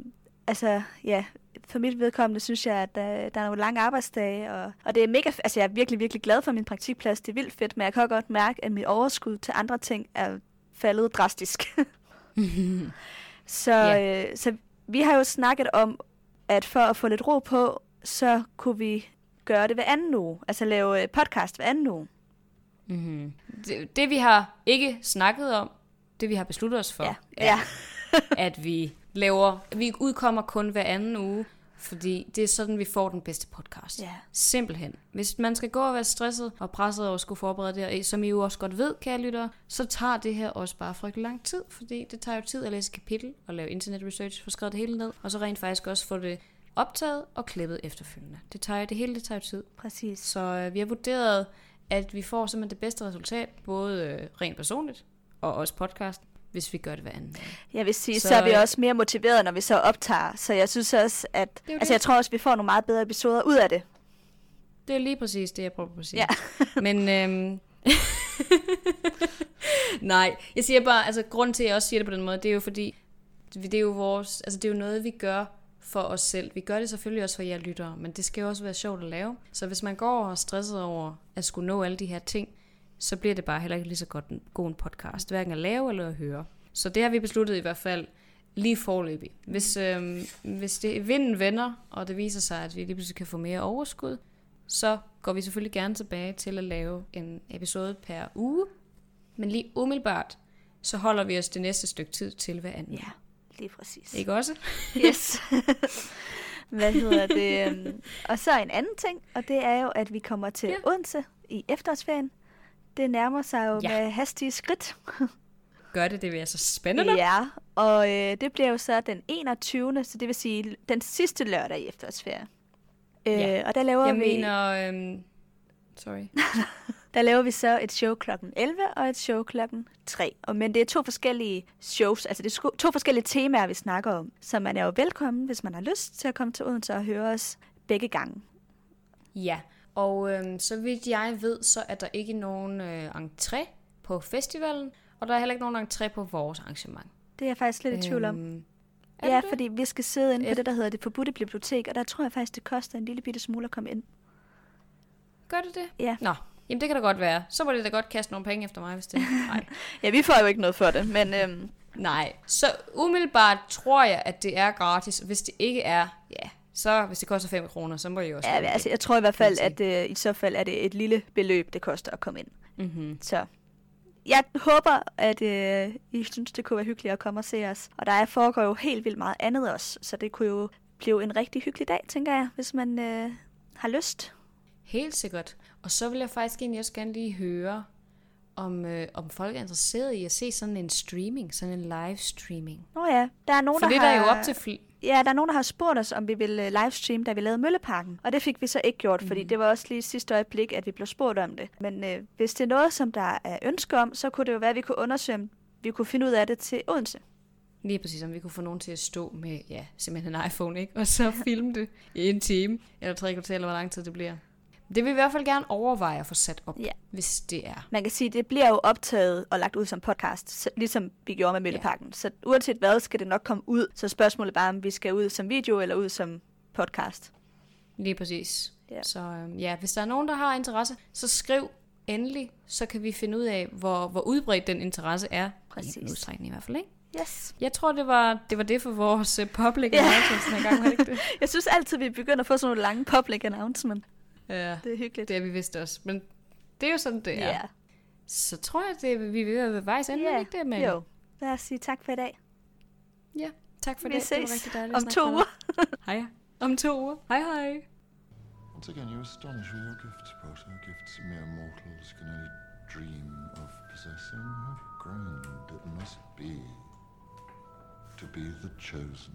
altså, ja, for mit vedkommende synes jeg, at der, der er nogle lange arbejdsdage, og, og det er mega, altså jeg er virkelig, virkelig glad for min praktikplads, det er vildt fedt, men jeg kan godt mærke, at mit overskud til andre ting er faldet drastisk. så, Ja. øh, så vi har jo snakket om, at for at få lidt ro på, så kunne vi gøre det hver anden uge, altså lave øh, podcast hver anden uge. Mm-hmm. Det, det, vi har ikke snakket om, det vi har besluttet os for, Ja, er, ja. at vi laver, vi udkommer kun hver anden uge, fordi det er sådan, vi får den bedste podcast. Ja. Simpelthen. Hvis man skal gå og være stresset og presset over at skulle forberede det, og som I jo også godt ved, kære lyttere, så tager det her også bare frygtelig lang tid, fordi det tager jo tid at læse kapitel og lave internet research, få skrevet det hele ned, og så rent faktisk også få det optaget og klippet efterfølgende. Det tager det hele det tager jo tid. Præcis. Så øh, vi har vurderet, at vi får simpelthen det bedste resultat, både øh, rent personligt og også podcast, hvis vi gør det hver anden dag. Jeg vil sige, så, Så, er vi også mere motiveret, når vi så optager. Så jeg synes også, at... Altså, jeg tror også, vi får nogle meget bedre episoder ud af det. Det er lige præcis det, jeg prøver på at sige. Ja. Men øhm, Nej, jeg siger bare, altså grund til, at jeg også siger det på den måde, det er jo fordi, det er jo vores, altså det er jo noget, vi gør for os selv. Vi gør det selvfølgelig også for jer lyttere, men det skal jo også være sjovt at lave. Så hvis man går og er stresset over at skulle nå alle de her ting, så bliver det bare heller ikke lige så godt en god en podcast, hverken at lave eller at høre. Så det har vi besluttet i hvert fald lige forløbig. Hvis, øh, hvis det vinden vender, og det viser sig, at vi lige pludselig kan få mere overskud, så går vi selvfølgelig gerne tilbage til at lave en episode per uge. Men lige umiddelbart, så holder vi os det næste stykke tid til hver anden. Ja, lige præcis. Ikke også? Yes. Hvad hedder det? øhm, Og så en anden ting, og det er jo, at vi kommer til Ja. ja. Odense i efterårsferien. Det nærmer sig jo Ja. med hastige skridt. Gør det, det bliver så spændende. Ja, og øh, det bliver jo så den 21. Så det vil sige den sidste lørdag i efterårsferien. Øh, Ja. Og der laver, Jeg vi, mener, øhm, sorry. der laver vi så et show klokken 11 og et show klokken 3. Og, men det er to forskellige shows, altså det er to forskellige temaer, vi snakker om. Så man er jo velkommen, hvis man har lyst til at komme til Odense og høre os begge gange. Ja, og øhm, så vidt jeg ved, så er der ikke nogen øh, entré på festivalen, og der er heller ikke nogen entré på vores arrangement. Det er jeg faktisk lidt i tvivl om. Øhm, Ja, det? fordi vi skal sidde inde på Et- det, der hedder det forbudte bibliotek, og der tror jeg faktisk, det koster en lille bitte smule at komme ind. Gør det det? Ja. Nå, jamen det kan da godt være. Så må det da godt kaste nogle penge efter mig, hvis det Nej. Ja, vi får jo ikke noget for det, men øhm, Nej, så umiddelbart tror jeg, at det er gratis. Hvis det ikke er, ja, så hvis det koster 5 kroner, så må jo også ja, altså, jeg tror i hvert fald, at øh, i så fald er det et lille beløb, det koster at komme ind. Mm-hmm. Så jeg håber, at øh, I synes, det kunne være hyggeligt at komme og se os. Og der er foregår jo helt vildt meget andet også, så det kunne jo blive en rigtig hyggelig dag, tænker jeg, hvis man øh, har lyst. Helt sikkert. Og så vil jeg faktisk egentlig også gerne lige høre, om, øh, om folk er interesseret i at se sådan en streaming, sådan en live streaming. Nå ja, der er nogen, For der det er har... der jo op til fl- Ja, der er nogen, der har spurgt os, om vi ville øh, livestream, da vi lavede Mølleparken. Og det fik vi så ikke gjort, fordi Mhm. det var også lige sidste øjeblik, at vi blev spurgt om det. Men øh, hvis det er noget, som der er ønske om, så kunne det jo være, at vi kunne undersøge, om vi kunne finde ud af det til Odense. Lige præcis, om vi kunne få nogen til at stå med, ja, simpelthen en iPhone, ikke? Og så filme det i en time, eller tre kvarter, eller hvor lang tid det bliver. Det vil vi i hvert fald gerne overveje at få sat op, Ja. hvis det er. Man kan sige, at det bliver jo optaget og lagt ud som podcast, ligesom vi gjorde med Mølleparken. Ja. Så uanset hvad, skal det nok komme ud. Så spørgsmålet er bare, om vi skal ud som video eller ud som podcast. Lige præcis. Ja. Så øhm, ja, hvis der er nogen, der har interesse, så skriv endelig, så kan vi finde ud af, hvor, hvor udbredt den interesse er. Præcis. I en udstrækning i hvert fald, ikke? Yes. Jeg tror, det var det, var det for vores uh, public Ja. announcements den her gang, var det ikke det? Jeg synes altid, vi begynder at få sådan nogle lange public announcement. Ja, Det er hyggeligt. det er vi vist også. Men det er jo sådan, det er. Ja. Så tror jeg, det, vi er ved at vejs ende, Ja, ikke det? Men, Jo. Lad os sige tak for i dag. Ja, tak for Vi det. Det var ses rigtig dejligt at om to med uger. Hej. Om to uger. Hej hej. Once again, you astonish with your gifts, Potter. Gifts mere mortals can only dream of possessing. How grand it must be to be the chosen